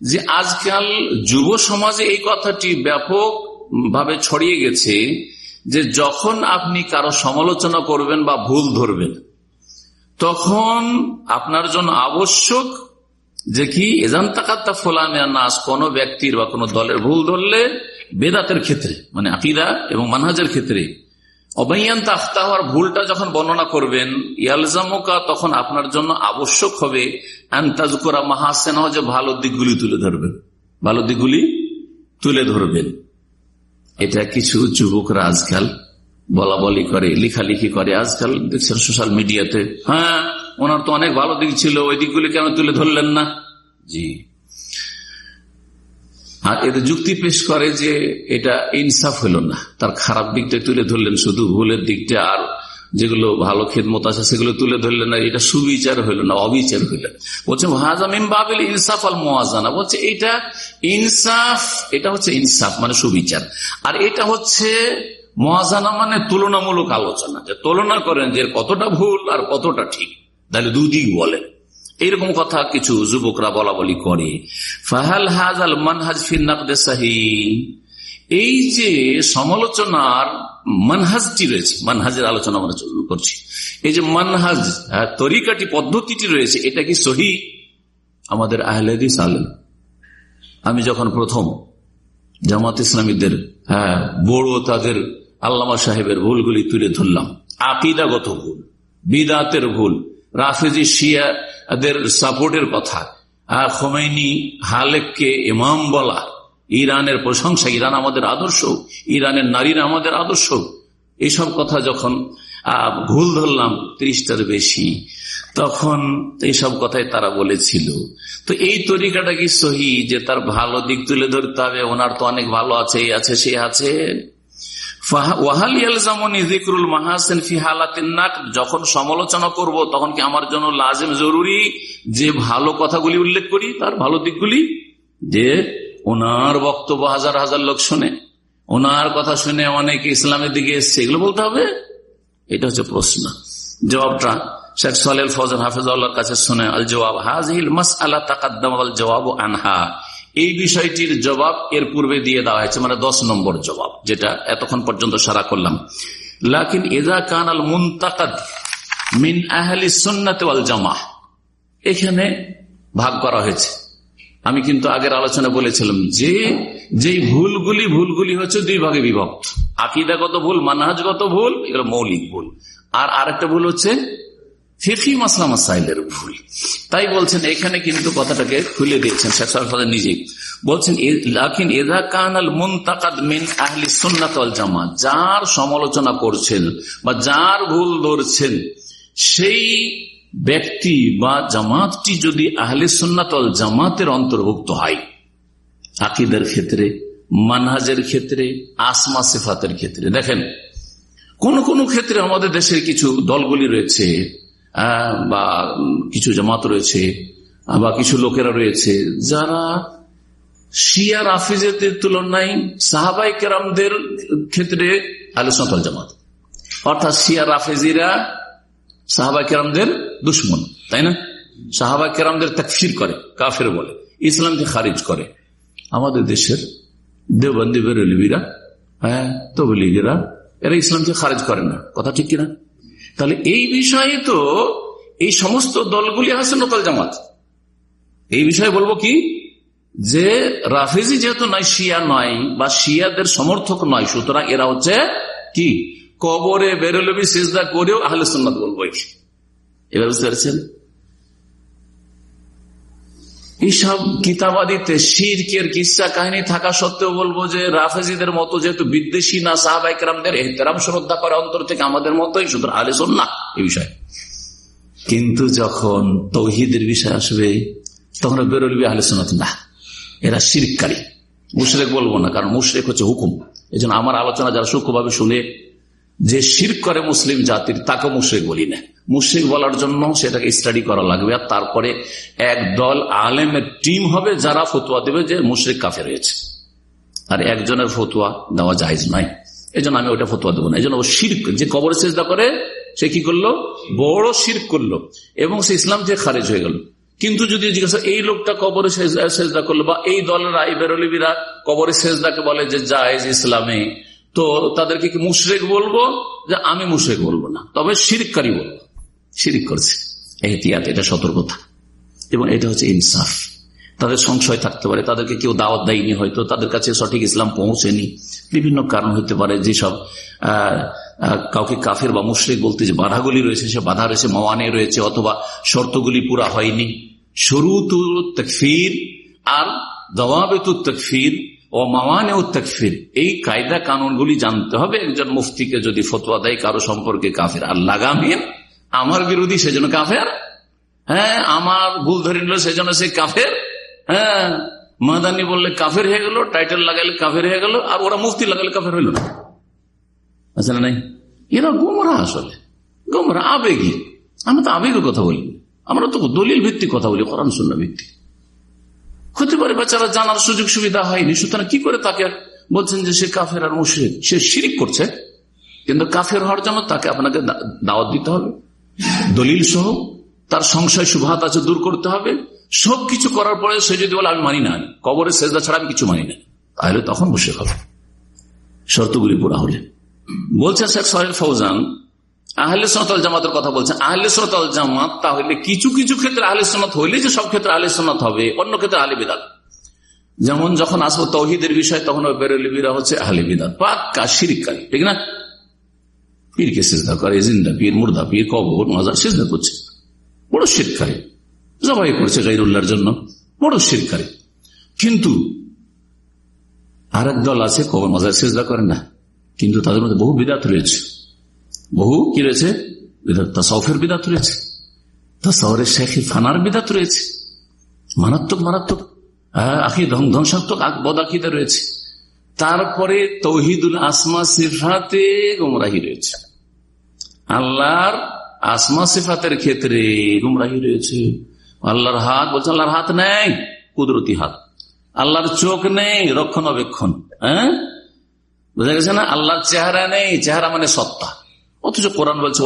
যে আজকাল যুব সমাজে এই কথাটি ব্যাপক ভাবে ছড়িয়ে গেছে যে যখন আপনি কারও সমালোচনা করবেন বা ভুল ধরবেন, তখন আপনার জন্য আবশ্যক যে কি, এজান তাকাত্তা ফোলামিয়া নাস কোন ব্যক্তির বা কোন দলের ভুল ধরলে বেদাতের ক্ষেত্রে মানে আকিদা এবং মানহাজের ক্ষেত্রে অবাইয়ান তাহতাহার ভুলটা যখন বর্ণনা করবেন, ইয়ালজামুকা তখন আপনার জন্য আবশ্যক হবে আন্তাজকরা মাহাসেন, যে ভালো দিকগুলি তুলে ধরবেন। ভালো দিকগুলি তুলে ধরবেন। এটা কিছু যুবকরা আজকাল বলা বলি করে, লিখালিখি করে। আজকাল দেখছেন সোশ্যাল মিডিয়াতে হ্যাঁ ওনার তো অনেক ভালো দিক ছিল, ওই দিকগুলি কেন তুলে ধরলেন না? জি। আর এতে যুক্তি পেশ করে যে এটা ইনসাফ হইল না। তার খারাপ দিকটা তুলে ধরলেন শুধু, ভুলের দিকটা আর যেগুলো ভালো খেদমত আছে সেগুলো তুলে ধরলেন না, এটা সুবিচার হইল না, অবিচার হইল বলছে হাজামিম বাবিল ইনসাফ আল মোয়াজানা বলছে, এটা ইনসাফ, এটা হচ্ছে ইনসাফ মানে সুবিচার। আর এটা হচ্ছে মহাজানা মানে তুলনামূলক আলোচনা। যে তুলনা করেন যে কতটা ভুল আর কতটা ঠিক। তাহলে দুদিক বলেন। এইরকম কথা কিছু যুবকরা বলা বলি করে। ফাহাল হাজ আল মানহাজ ফিনাকি এই যে সমালোচনার মানহাজটি রয়েছে, মানহাজের আলোচনা আমরা করছি। এই যে মানহাজ তরিকাটি, পদ্ধতিটি রয়েছে, এটা কি সহি? আমাদের আহলেদিস আলেম। আমি যখন প্রথম জামাত ইসলামীদের হ্যাঁ বড় তাদের আল্লামা সাহেবের ভুলগুলি তুলে ধরলাম, আকিদাগত ভুল, বিদাতের ভুল রাফেজি শিয়াদের সাপোর্টের কথা। আর খোমেনি হালেককে ইমাম বলা ইরানের প্রশংসা, ইরান আমাদের আদর্শ, ইরানের নারীরা আমাদের আদর্শ। এইসব কথা যখন ভুল ধরলাম, ত্রিশটার বেশি, তখন এইসব কথাই তারা বলেছিল। তো এই তরিকাটা কি সহি যে তার ভালো দিক তুলে ধরতে হবে? ওনার তো অনেক ভালো আছে, এই আছে, সে আছে? যখন সমালোচনা করব, তখন কি আমার জন্য লাজেম জরুরি যে ভালো কথাগুলি উল্লেখ করি? তার ভালো দিকগুলি? যে ওনার বক্তব্য হাজার হাজার লোক শুনে, ওনার কথা শুনে অনেক ইসলামের দিকে এসছে, এগুলো বলতে হবে? এটা হচ্ছে প্রশ্ন। জবাবটা শেখ সালেল ফজর হাফিজ কাছে শুনে আল জবাব হাজিল মাস আল্লাহ তাকাদ্দাম আল জবাব আনহা। এই বিষয়টির জবাব এর পূর্বে দিয়ে দেওয়া হয়েছে মানে দশ নম্বর জবাব, যেটা এতক্ষণ পর্যন্ত সারা করলাম। লাকিন এজা কান আল মুন্তাকাদ মিন আহলি সুন্নাতে জামা এখানে ভাগ করা হয়েছে। আমি কিন্তু আগের আলোচনা বলেছিলাম যে, যেই ভুলগুলি ভুলগুলি হচ্ছে দুই ভাগে বিভক্ত। আকিদাগত ভুল, মানহাজগত ভুল, এগুলো মৌলিক ভুল। আর আরেকটা ভুল হচ্ছে ফিফি মাসলা মাসাইলের ভুল। তাই বলছেন, এখানে কিন্তু কথাটাকে খুলে দিচ্ছেন শেখ নিজেই। বলছেন লাকিন এদা কানাল মুন্তাকাদ মিন আহলি সুন্নাত জামা যার সমালোচনা করছেন বা যার ভুল ধরছেন, সেই ব্যক্তি বা জামাতটি যদি আহলে সুন্নাতল জামাতের অন্তর্ভুক্ত হয়, আকিদের ক্ষেত্রে, মানহাজের ক্ষেত্রে, আসমা সেফাতের ক্ষেত্রে। দেখেন, কোন কোন ক্ষেত্রে আমাদের দেশের কিছু দলগুলি রয়েছে বা কিছু জামাত রয়েছে বা কিছু লোকেরা রয়েছে, যারা শিয়া রাফিজের তুলনায় সাহাবাই কেরামদের ক্ষেত্রে আলোচনা জামাত। অর্থাৎ শিয়া রাফেজিরা সাহাবা কেরামদের দুশ্মন, তাই না? সাহাবা কেরামদের তাকফির করে, কাফের বলে, ইসলামকে খারিজ করে। আমাদের দেশের দেবন্দি বেরলিবিরা হ্যাঁ তবলিগেরা, এরা ইসলামকে খারিজ করে না। কথা ঠিক কিনা? তাহলে এই বিষয়ে তো এই সমস্ত দলগুলি নকল জামাত। এই বিষয়ে বলব কি? যে রাফেজি যেহেতু নয়, শিয়া নয় বা শিয়াদের সমর্থক নয়, সুতরাং এরা হচ্ছে কি? কবরে বেরোলবি সিজদা করেও আহলে সুন্নাত বলব এবার বুঝতে পারছেন? এইসব কিতাবাদিতে শিরকের কিসা কাহিনী থাকা সত্ত্বেও বলব যে রাফেজিদের মতো যেহেতু বিদ্বেষী না সাহাবাইকরামদের এহতেরাম শ্রদ্ধা করে অন্তর থেকে আমাদের মতোই শুধু আলে না এই বিষয়ে। কিন্তু যখন তৌহিদের বিষয় আসবে, তখন বেরোলবি আহলে সোনাত না। এরা শিরকারী। মুশরেক বলব না, কারণ মুশরেক হচ্ছে হুকুম। এই আমার আলোচনা যারা সূক্ষ্মভাবে শুনে, যে শির করে মুসলিম জাতির তাকে মুশ্রিক বলি না। মুশ্রিক বলার জন্য সেটাকে স্টাডি করা লাগবে। আর তারপরে এক দল আলেমের টিম হবে যারা ফতুয়া দেবে যে মুশ্রিক কাফে রয়েছে আর একজনের ফতুয়া দেওয়া যায় নাই এই আমি ওটা ফতুয়া দেবো না। এই জন্য শির যে কবর চেষ্টা করে, সে কি করল? বড় শির করল। এবং সে ইসলাম থেকে খারেজ হয়ে গেল। কিন্তু যদি জিজ্ঞাসা, এই লোকটা কবরে সেজদা করল বা এই দলের এই বেরলিবিরা কবরে সেজদাকে বলে যে জায়েজ ইসলামে, তো তাদেরকে কি মুশরেক বলব? যে আমি মুশরেক বলব না। তবে শিরিককারী বলব। শিরিক করছে। এহতিয়াত, এটা সতর্কতা। এবং এটা হচ্ছে ইনসাফ। তাদের সংশয় থাকতে পারে, তাদেরকে কেউ দাওয়াত দেয়নি হয়তো, তাদের কাছে সঠিক ইসলাম পৌঁছেনি। বিভিন্ন কারণ হতে পারে, যেসব কাউকে কাফের বা মুশ্রিক বলতে যে বাধাগুলি রয়েছে, সে বাধা রয়েছে, মাওয়ানে রয়েছে, অথবা শর্তগুলি পুরা হয়নি। শুরুতুল তকফির আর দওয়াবেতুল তকফির ও মাওয়ানে তকফির, এই কায়দা কানুনগুলি জানতে হবে। একজন মুফতিকে যদি ফতোয়া দেয়, কারও সম্পর্কে কাফের আর লাগামের আমার বিরোধী সেজন্য কাফের? হ্যাঁ আমার ভুল ধরে নিল সেজন্য সে কাফের? হ্যাঁ মাদানি বললে কাফের হয়ে গেল, টাইটেল লাগাইলে কাফের হয়ে গেল, আর ওরা মুফতি লাগালে কাফের হইল না। আচ্ছা নাই? এরা গোমরা আসলে। গোমরা আবেগী। আমরা তো আবেগের কথা বলি। আমরা তো দলিল ভিত্তিক কথা বলি, কোরআন শূন্য ভিত্তিক। হতে পারে বেচারা জানার সুযোগ সুবিধা হয়নি, সুতরাং কি করে তাকে বলছেন যে সে কাফের আর মুশ্রিক? সে শিরিক করছে, কিন্তু কাফের হওয়ার জন্য তাকে আপনাকে দাওয়াত দিতে হবে। দলিল সহ তার সংশয় সুভাত আছে, দূর করতে হবে। সবকিছু করার পরে সে যদি বলে, আমি মানি না, কবরে সেজদা ছাড়া আমি কিছু মানি না, তাহলে তখন বসে হবে। শর্তগুলি পুরা হলে। বলছে শেখ সোহেল ফৌজান, আহলে সোনাতল জামাতের কথা বলছেন আহলে সোনাতল জামাত তাহলে কিছু কিছু ক্ষেত্রে আহলে সোনাত হইলে যে সব ক্ষেত্রে আহলে সোনাত হবে, অন্য ক্ষেত্রে আহলে বিদাত। যেমন যখন আসব তৌহিদের বিষয়, তখন বেরলিবিরা হচ্ছে আহলে বিদাত। পাক্কা শিরিকারী ঠিক না? পীরকে সেজদা করে, জিন্দা পীর, মুর্দা পীর, কবর, মাজার, সেজদা করছে। বড় শিরকারী জবাই করছে গাইরুল্লাহর জন্য। বড় শিরকারী কিন্তু আর দল আছে, কবর, মাজার, সেজদা করে না। কিন্তু তাদের মধ্যে বহু বিদাত রয়েছে। বহু কি রয়েছে? তাসফের বিদাত রয়েছে। তাসরের শেখে ফানার বিদাত রয়েছে। মারাত্মক মারাত্মক। আখি ধ্বংসাত্মক বদাকিতে রয়েছে। তারপরে তৌহিদুল আসমা সিফাতে গুমরাহি রয়েছে। আল্লাহর আসমা সিফাতের ক্ষেত্রে গুমরাহি রয়েছে। আল্লাহর হাত, বলছে আল্লাহর হাত নেই, কুদরতি হাত। আল্লাহর চোখ নেই, রক্ষণাবেক্ষণ হ্যাঁ? বোঝা গেছে না? আল্লাহর চেহারা নেই, চেহারা মানে সত্তা। অথচ কোরআন বলছে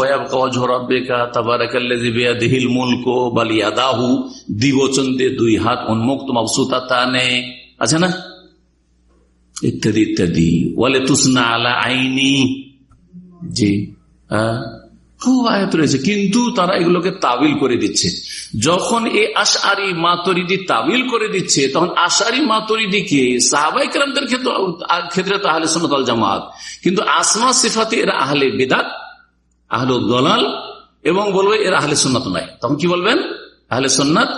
দুই হাত উন্মুক্ত তা আছে না? ইত্যাদি ইত্যাদি। ওয়ালে তুসনা আলা আইনি। জি। খুব আয়াত রয়েছে। কিন্তু তারা এগুলোকে তাবিল করে দিচ্ছে। যখন এ আশারি মাতরিদি তাবিল করে দিচ্ছে তখন আশারি মাতরিদিকে সাহাবাইকরামদের ক্ষেত্রে ক্ষেত্রে তো আহলে সোনাতল জামাত। কিন্তু আসমা সিফাতে এরা আহলে বেদাত আহলে দলাল এবং বলবে এরা আহলে সোনাত নয়। তখন কি বলবেন? আহলে সোনাত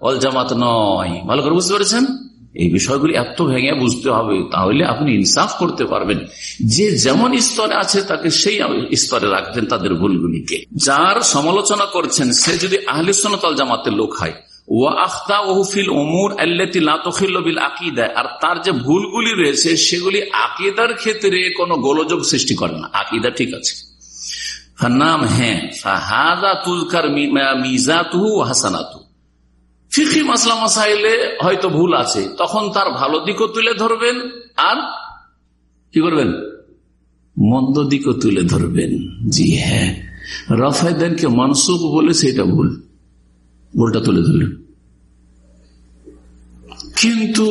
অল জামাত নয়। ভালো করে বুঝতে পেরেছেন? এই বিষয়গুলি এত ভেঙে বুঝতে হবে, তাহলে আপনি ইনসাফ করতে পারবেন। যে যেমন স্তরে আছে, তাকে সেই স্তরে রাখবেন তাদের ভুলগুলিকে। যার সমালোচনা করছেন, সে যদি আহলে সোনাতল জামাতের লোক হয় আর তার যে ভুলগুলি রয়েছে, সেগুলি আকিদার ক্ষেত্রে কোনো গোলযোগ সৃষ্টি করে না। আকিদা ঠিক আছে। নাম হ্যাঁ মিজাতুহু হাসানাতু ফিকি মাসলা মাসাইলে হয়তো ভুল আছে, তখন তার ভালো দিকও তুলে ধরবেন, আর কি করবেন? মন্দ দিকও তুলে ধরবেন। জি হ্যাঁ। রফায়দানকে মানসুব বলে সেটা ভুল। ভুলটা তুলে ধরলেন। কিন্তু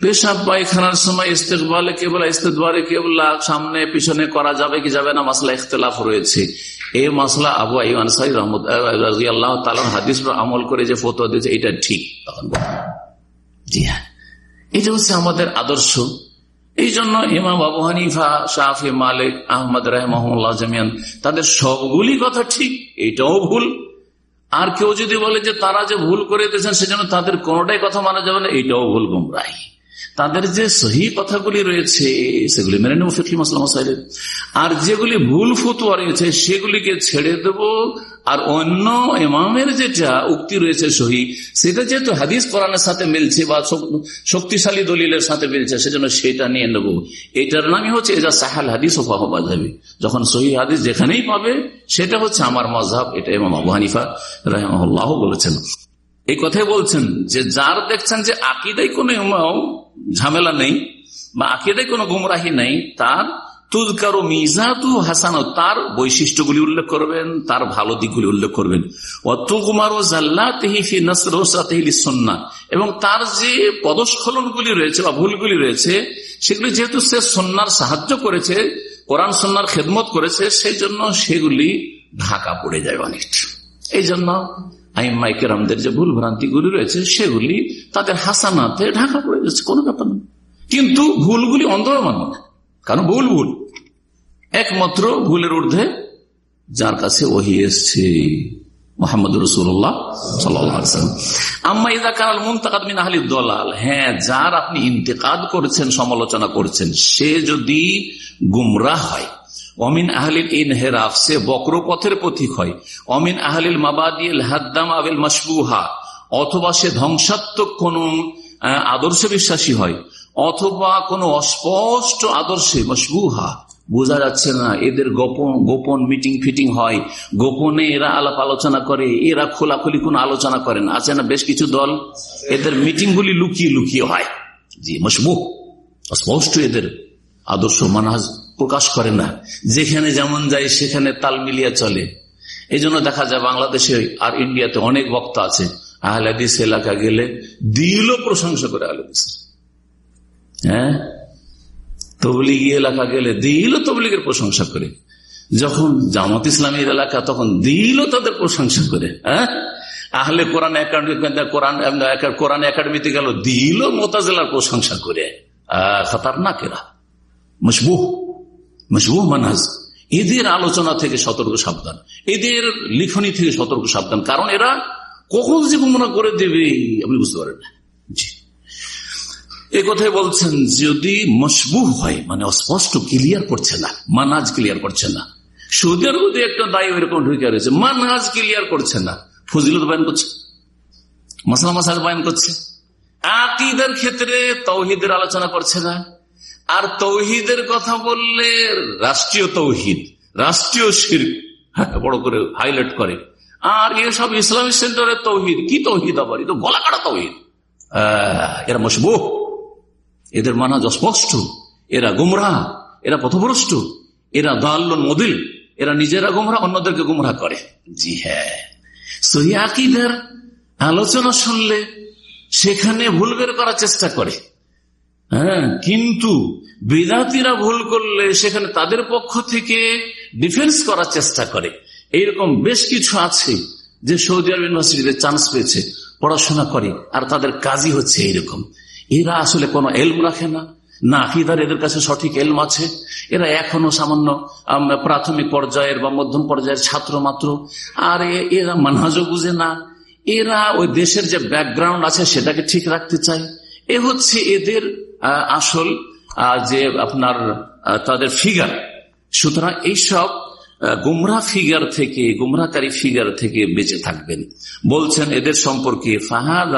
পেশাব পায়খানার সময় ইস্তেকবালে কেবলা ইস্তেকবালে কেবলা সামনে পিছনে করা যাবে কি যাবে না মাসলা ইখতলাফ রয়েছে। এই মাসলা আবু আইমান তালার হাদিস আমল করে যে ফতোয়া দিয়েছে, এটা ঠিক। তখন জি হ্যাঁ। এটা হচ্ছে আমাদের আদর্শ। এই জন্য ইমাম আবু হানিফা শাহি মালিক, আহমদ রাহমাহুল্লাহ জামিয়ান, তাদের সবগুলি কথা ঠিক, এটাও ভুল। আর কেউ যদি বলে যে তারা যে ভুল করে দিয়েছেন, সেজন্য তাদের কোনটাই কথা মানা যাবে না, এটাও ভুল গুমরাহি। তাদের যে সহি কথাগুলি রয়েছে, সেগুলি মেনে নেব ফিকি মাসলাম আর যেগুলি ভুল ফতুয়া রয়েছে, সেগুলিকে ছেড়ে দেব। আর অন্য ইমামের যেটা উক্তি রয়েছে সহি, সেটা যেহেতু হাদিস কোরআনের সাথে মিলছে বা শক্তিশালী দলিলের সাথে মিলছে, সেজন্য সেটা নিয়ে নেব। এটার নামই হচ্ছে এজা সাহাল হাদিস ও ফাহবাজাবি যখন সহি হাদিস যেখানেই পাবে, সেটা হচ্ছে আমার মজাব এটা ইমাম আবু হানিফা রহমাল্লাহ বলেছেন। এই কথাই বলছেন যে, যার দেখছেন যে আকিদাই কোনো ঝামেলা নেই বা আকিদাই কোনো গুমরাহি নেই, তার তুজকারো মিজাতু হাসানো, তার বৈশিষ্ট্যগুলি উল্লেখ করবেন, তার ভালো দিকগুলি উল্লেখ করবেন। এবং তার যে পদস্খলনগুলি রয়েছে বা ভুলগুলি রয়েছে, সেগুলি যেহেতু সে সন্ন্যার সাহায্য করেছে, কোরআন সন্ন্যার খেদমত করেছে, সেই জন্য সেগুলি ঢাকা পড়ে যায় অনেকটা এই জন্য আইমাইকেরামদের যে ভুল ভ্রান্তিগুলি রয়েছে, সেগুলি তাদের হাসানাতে ঢাকা পড়ে যাচ্ছে কোনো ব্যাপার না। কিন্তু ভুলগুলি অন্ধ মান্য কারণ ভুল ভুল। একমাত্র ভুলের ঊর্ধ্বে যার কাছে ওহি এসছে মোহাম্মদ রসুল্লাহ দলাল হ্যাঁ যার আপনি ইন্তেকাদ করেছেন, সমালোচনা করছেন, সে যদি গুমরাহ হয় অমিন আহলিল ইনহেরাফ, সে বক্র পথের পথিক হয়। অমিন আহলিল মাবাদিল হাদ্দাম আবিল মাসবুহা অথবা সে ধ্বংসাত্মক কোন আদর্শ বিশ্বাসী হয়, অথবা কোন অস্পষ্ট আদর্শে মশবুহা। বোঝা যাচ্ছে না, এদের গোপন গোপন মিটিং ফিটিং হয়। গোপনে এরা আলাপ আলোচনা করে, এরা খোলাখুলি কোন আলোচনা করেন আছে না বেশ কিছু দল? এদের মিটিং গুলি লুকিয়ে লুকিয়ে হয়। জি, মশবুহ। স্পষ্ট এদের আদর্শ মানহাজ। প্রকাশ করে না। যেখানে যেমন যায়, সেখানে তাল মিলিয়ে চলে। এই দেখা যায় বাংলাদেশে আর ইন্ডিয়াতে অনেক বক্তা আছে, আহলাদিস এলাকা গেলে দিল প্রশংসা করে আহলাদিস। হ্যাঁ? তবলিগি এলাকা গেলে দিল তবলিগের প্রশংসা করে। যখন জামাত ইসলামের এলাকা, তখন দিল তাদের প্রশংসা করে। হ্যাঁ? আহলে কোরআন একাডেমি, কোরআন কোরআন একাডেমিতে গেল দিল মোতাজেলার প্রশংসা করে। খাতারনাকেরা মশবুহ। মশবুহ মানহাজ। এদের আলোচনা থেকে সতর্ক সাবধান। এদের লিখনি থেকে সতর্ক সাবধান। কারণ এরা কখন যে গুমরা করে দেবে, আপনি বুঝতে পারেন জি। এ কথাই বলছেন, যদি মশবুহ হয় মানে অস্পষ্ট ক্লিয়ার করছে না মানাজ ক্লিয়ার করছে না। সৌদির মধ্যে একটা দায়ী এরকম ঢুকে রয়েছে মানাজ ক্লিয়ার করছে না। ফজিলত বায়ন করছে। মশলা মশাল বায়ন করছে। আকিদের ক্ষেত্রে তৌহিদের আলোচনা করছে না। আর তৌহিদের কথা বললে রাষ্ট্রীয় তৌহিদ, রাষ্ট্রীয় শির বড় করে হাইলাইট করে। আর এসব ইসলামিক সেন্টারের তৌহিদ, কি তৌহিদ আবার? তো গলা কাটা তৌহিদ। এরা মশবুহ এদের মানা স্পষ্ট এরা গুমরা। এরা পথভ্রষ্ট। এরা দাল্লন মদিল। এরা নিজেরা গুমরা, অন্যদেরকে গুমরা করে। জি হ্যাঁ। সহিদের আলোচনা শুনলে সেখানে ভুল বের করার চেষ্টা করে। হ্যাঁ কিন্তু বিদাতিরা ভুল করলে সেখানে তাদের পক্ষ থেকে ডিফেন্স করার চেষ্টা করে। এইরকম বেশ কিছু আছে যে সৌদি আরব ইউনিভার্সিটিতে চান্স পেয়েছে, পড়াশোনা করে, আর তাদের কাজই হচ্ছে এইরকম। এরা আসলে কোনো এলম রাখে না। না আকিদার এদের কাছে সঠিক এলম আছে। এরা এখনও সামান্য প্রাথমিক পর্যায়ের বা মধ্যম পর্যায়ের ছাত্র মাত্র। আর, এরা মানহাজও বুঝে না। এরা ওই দেশের যে ব্যাকগ্রাউন্ড আছে সেটাকে ঠিক রাখতে চায়। এ হচ্ছে এদের আসল যে আপনার তাদের ফিগার সুতরাং এইসব গুমরা ফিগার থেকে, গুমরাকারী ফিগার থেকে বেঁচে থাকবেন। বলছেন, এদের সম্পর্কে, ফাহাদ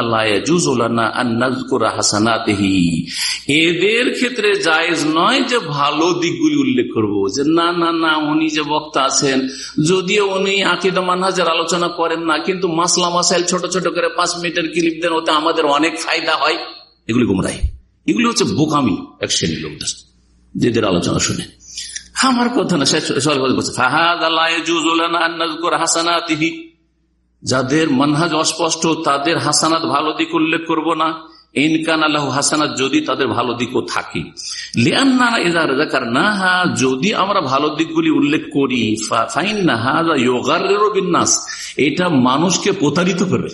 এদের ক্ষেত্রে জায়েজ নয় যে ভালো দিকগুলি উল্লেখ করব। যে না না না, উনি যে বক্তা আছেন, যদিও উনি আকিদা মানহাজের আলোচনা করেন না, কিন্তু মাসলা মাসাইল ছোট ছোট করে পাঁচ মিনিটের ক্লিপ দেন, ওতে আমাদের অনেক ফায়দা হয়। এগুলি গুমরাই এগুলি হচ্ছে বোকামি এক শ্রেণির লোকদের। যেদের আলোচনা শুনে। আমার কথা না হাসানাতিহি। যাদের মানহাজ অস্পষ্ট, তাদের হাসানাত ভালো দিক উল্লেখ করব না। ইনকান আল্লাহ হাসানাত, যদি তাদের ভালো দিকও থাকে। যদি আমরা ভালো দিকগুলি উল্লেখ করি বিন্যাস এটা মানুষকে প্রতারিত করবে।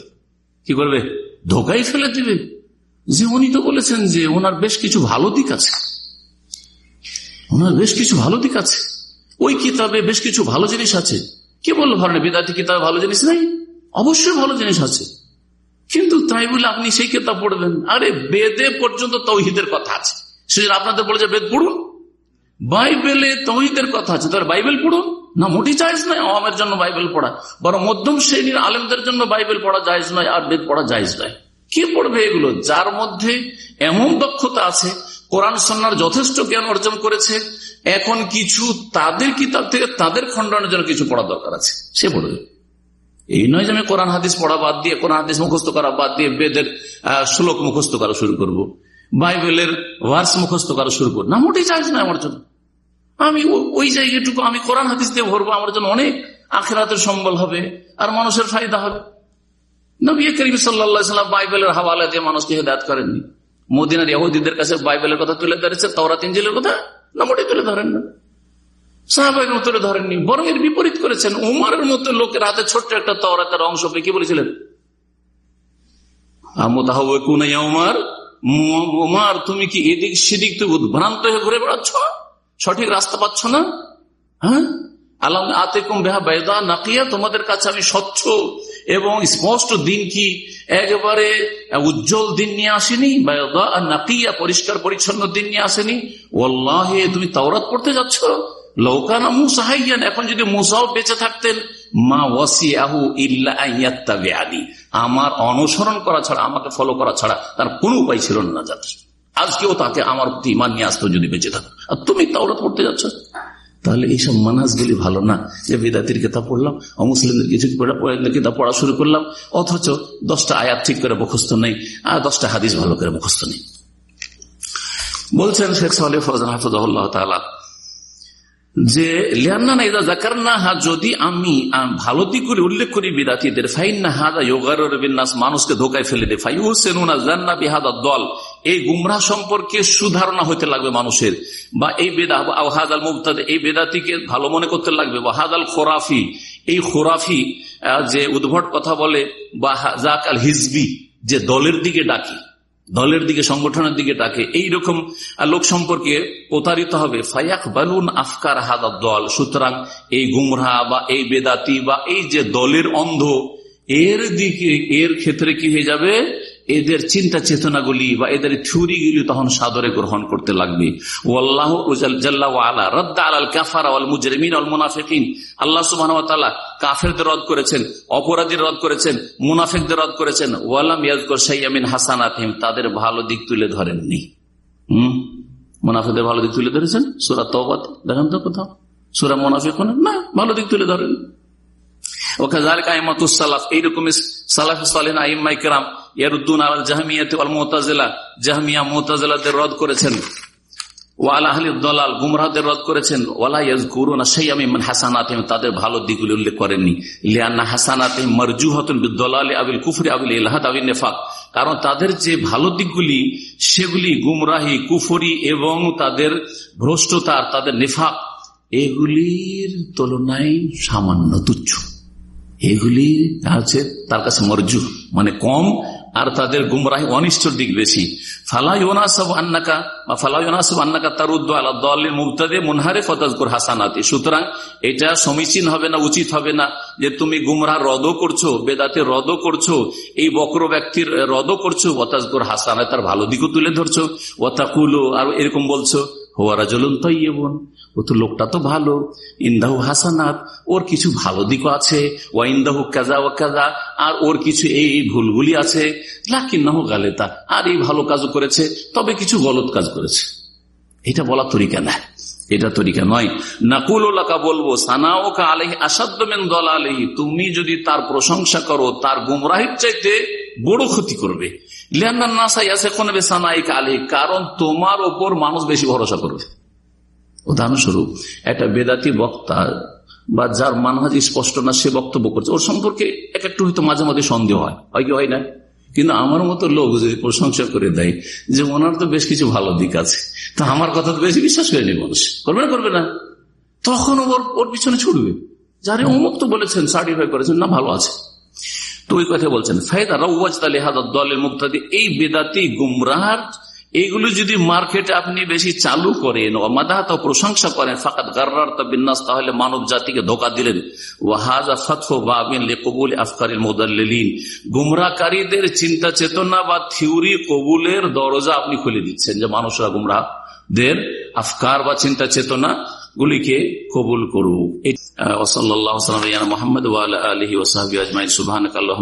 কি করবে? ধোকাই ফেলে দিবে। যে উনি তো বলেছেন যে ওনার বেশ কিছু ভালো দিক আছে। ওনার বেশ কিছু ভালো দিক আছে। ওই কিতাবে বেশ কিছু ভালো জিনিস আছে। কে বলল ধরেন বিদাতি কিতাবে ভালো জিনিস নাই? অবশ্যই ভালো জিনিস আছে। কিন্তু তাই বলে আপনি সেই কিতাব পড়বেন। আরে বেদে পর্যন্ত তৌহিদের কথা আছে। সেজন্য আপনাদের বলে যে বেদ পড়ুন। বাইবেলে তৌহিদের কথা আছে। তাহলে বাইবেল পড়ুন? না, মোটি চাইজ নয়। আওয়ামের জন্য বাইবেল পড়া। বরং মধ্যম শ্রেণির আলেমদের জন্য বাইবেল পড়া জায়জ নয় আর বেদ পড়া জায়জ নয়। কে পড়বে এগুলো? যার মধ্যে এমন দক্ষতা আছে, কোরআন সন্ন্যার যথেষ্ট জ্ঞান অর্জন করেছে, এখন কিছু তাদের কিতাব থেকে তাদের খণ্ডনের জন্য কিছু পড়া দরকার আছে। সে পড়বে। এই নয় যে আমি কোরআন হাদিস পড়া বাদ দিয়ে, কোরআন হাদিস মুখস্থ করা বাদ দিয়ে বেদের শ্লোক মুখস্থ করা শুরু করব। বাইবেলের ভার্স মুখস্থ করা শুরু করব। না, মোটেই চাইছ না আমার জন্য। আমি ওই জায়গাটুকু আমি কোরআন হাদিস দিয়ে ভরবো, আমার জন্য অনেক আখেরাতের সম্বল হবে, আর মানুষের ফায়দা হবে। নবী করিম সাল্লাম বাইবেলের দিয়ে মানুষকে করেননি। কাছে বাইবেলের কথা তুলে ধরেছে কথা না তুলে ধরেন না। তুলে ধরেননি বিপরীত করেছেন। উমারের মতো লোকের হাতে ছোট্ট একটা তওরাতের অংশ পেয়ে কি বলেছিলেন? উমার উমার, তুমি কি এদিক সেদিক তুমি উদ্ভ্রান্ত হয়ে ঘুরে বেড়াচ্ছ? সঠিক রাস্তা পাচ্ছ না? হ্যাঁ? আলম আতেকুম বেহা বেদা নাকিয়া, তোমাদের কাছে আমি স্বচ্ছ এবং স্পষ্ট দিন কি একেবারে উজ্জ্বল দিন নিয়ে আসেনি? নাকিয়া পরিষ্কার পরিচ্ছন্ন দিন নিয়ে আসেনি? ওল্লাহে তুমি তাওরাত পড়তে যাচ্ছ? লৌকানা মুসাহাইয়ান এখন যদি মুসাও বেঁচে থাকতেন, মা ওয়াসি আহু ইল্লাদি আমার অনুসরণ করা ছাড়া, আমাকে ফলো করা ছাড়া তার কোনো উপায় ছিল না যাচ্ছে আজকেও তাকে আমার প্রতি ইমান নিয়ে আসতো যদি বেঁচে থাকতো। আর তুমি তাওরাত পড়তে যাচ্ছ? তাহলে এইসব মানাজগুলি ভালো না। যে বিদাতির কিতাব পড়লাম অমুসলিমদের কিছু কিতাব পড়া শুরু করলাম, অথচ দশটা আয়াত ঠিক করে মুখস্থ নেই, আর দশটা হাদিস ভালো করে মুখস্থ নেই। বলছেন শেখ সালে ফজান হাফিজাহুল্লাহ তালা যে যদি আমি ভালো দিক করে উল্লেখ করি বিদাতিদের ফাইন না হাদা যোগার বিন্যাস মানুষকে ধোকায় ফেলে দেয়। ফাই সেনুনা জান্না বিহাদা দল। এই গুমরা সম্পর্কে সুধারণা হইতে লাগবে মানুষের। বা এই বেদা হাজাল মুবতাদ, এই বেদাতিকে ভালো মনে করতে লাগবে। বা হাজাল খোরাফি, এই খোরাফি যে উদ্ভট কথা বলে, বা জাক আল হিজবি, যে দলের দিকে ডাকে, দলের দিকে, সংগঠনের দিকে ডাকে এইরকম লোক সম্পর্কে প্রতারিত হবে। ফায়াক বালুন আফকার হাদা দল, সুতরাং এই গুমরা বা এই বেদাতি, বা এই যে দলের অন্ধ, এর দিকে, এর ক্ষেত্রে কি হয়ে যাবে? এদের চিন্তা চেতনাগুলি বা এদের থিওরিগুলি তখন সাদরে গ্রহণ করতে লাগবে। ও আল্লাহ আলা, রদ্দা আল কাফার আল মুজরিমিন আল মুনাফিকিন। আল্লাহ সুবাহ কাফেরদের রদ করেছেন, অপরাধীর রদ করেছেন, মুনাফিকদের রদ করেছেন। ওয়ালাম ইয়াজকর সাইয়ামিন হাসানাতিম তাদের ভালো দিক তুলে ধরেননি। হম? মুনাফিকদের ভালো দিক তুলে ধরেছেন? সুরা তবাত দেখেন তো কোথাও। সুরা মুনাফিক না, ভালো দিক তুলে ধরেন ওখানে এইরকম সালাফ সালেন আইমাই কেরাম ইয়ারুদ্দুন আল জাহামিয়াতে মোতাজেলা, জাহামিয়া মোতাজেলাদের রদ করেছেন। গুমরাহদের করেছেন। তাদের ভালো দিকগুলি উল্লেখ করেননি। লিয়ান্না হাসানাত মরজু হতন দলাল আবিল কুফরি আবিল ইলাহাদ আবিল নেফাক। কারণ তাদের যে ভালো দিকগুলি, সেগুলি গুমরাহি, কুফরি এবং তাদের ভ্রষ্টতার, তাদের নেফাক, এগুলির তুলনায় সামান্য তুচ্ছ। এগুলি হচ্ছে তার কাছে মরজু মানে কম আর তাদের গুমরাহি অনিষ্টর দিক বেশি। আন্নাকা আন্নাকা তার মুনহারে হাসানাতি। সুতরাং এটা সমীচীন হবে না, উচিত হবে না যে তুমি গুমরাহ রদও করছ, বেদাতে রদও করছ, এই বক্র ব্যক্তির রদও করছ ওতাজকুর হাসানা তার ভালো দিকও তুলে ধরছো ওতাকুলো আর এরকম বলছো। হোয়ারা জ্বলন তৈবন ও তো লোকটা তো ভালো। ইন্দাহু হাসানাত, ওর কিছু ভালো দিকও আছে। ও ইন্দাহু কাজা ও কাজা, আর ওর কিছু এই ভুলগুলি আছে। লাকিন্নাহু গালেতা, আর এই ভালো কাজও করেছে, তবে কিছু গলত কাজ করেছে। এটা বলা তরিকা না। এটা তরিকা নয়। নাকুলাকা বলব সানাওকা আলহি আসাদ্দমেন দল আলহি তুমি যদি তার প্রশংসা করো, তার গুমরাহির চাইতে বড় ক্ষতি করবে। কারণ তোমার ওপর মানুষ বেশি ভরসা করবে। উদাহরণস্বরূপ, একটা বেদাতি বক্তা বা যার মানহাজ স্পষ্ট না, সে বক্তব্য করছে। ওর সম্পর্কে এক একটু হয়তো মাঝে মাঝে সন্দেহ হয়। হয় কি হয় না? কিন্তু আমার মতো লোক যদি প্রশংসা করে দেয়, যে ওনার তো বেশ কিছু ভালো দিক আছে, তা আমার কথা তো বেশি বিশ্বাস করে নেই মানুষ। করবে না করবে না। তখন ওর ওর পিছনে ছুটবে। যারে অমুক তো বলেছেন সার্টিফাই করেছেন, না ভালো আছে। তো ওই কথা বলছেন ফায়দা রাউজ দলের মুক্তি এই বেদাতি গুমরাহার, এইগুলো যদি মার্কেটে আপনি বেশি চালু করেন প্রশংসা করেন ফাকাত গার্রার বিন্যাস তাহলে মানব জাতিকে ধোকা দিলেন। ওয়াহাজা ফতফ বাবিন কবুল আফকারিল মোদাল্লিন গুমরাকারীদের চিন্তা চেতনা বা থিওরি কবুলের দরজা আপনি খুলে দিচ্ছেন যে মানুষরা গুমরাহদের আফকার বা চিন্তা চেতনা গুলিকে কবুল করুক। ওসল্লাহ মোহাম্মদ আলহি ওসাহাবি আজমাই সুবাহ আল্লাহ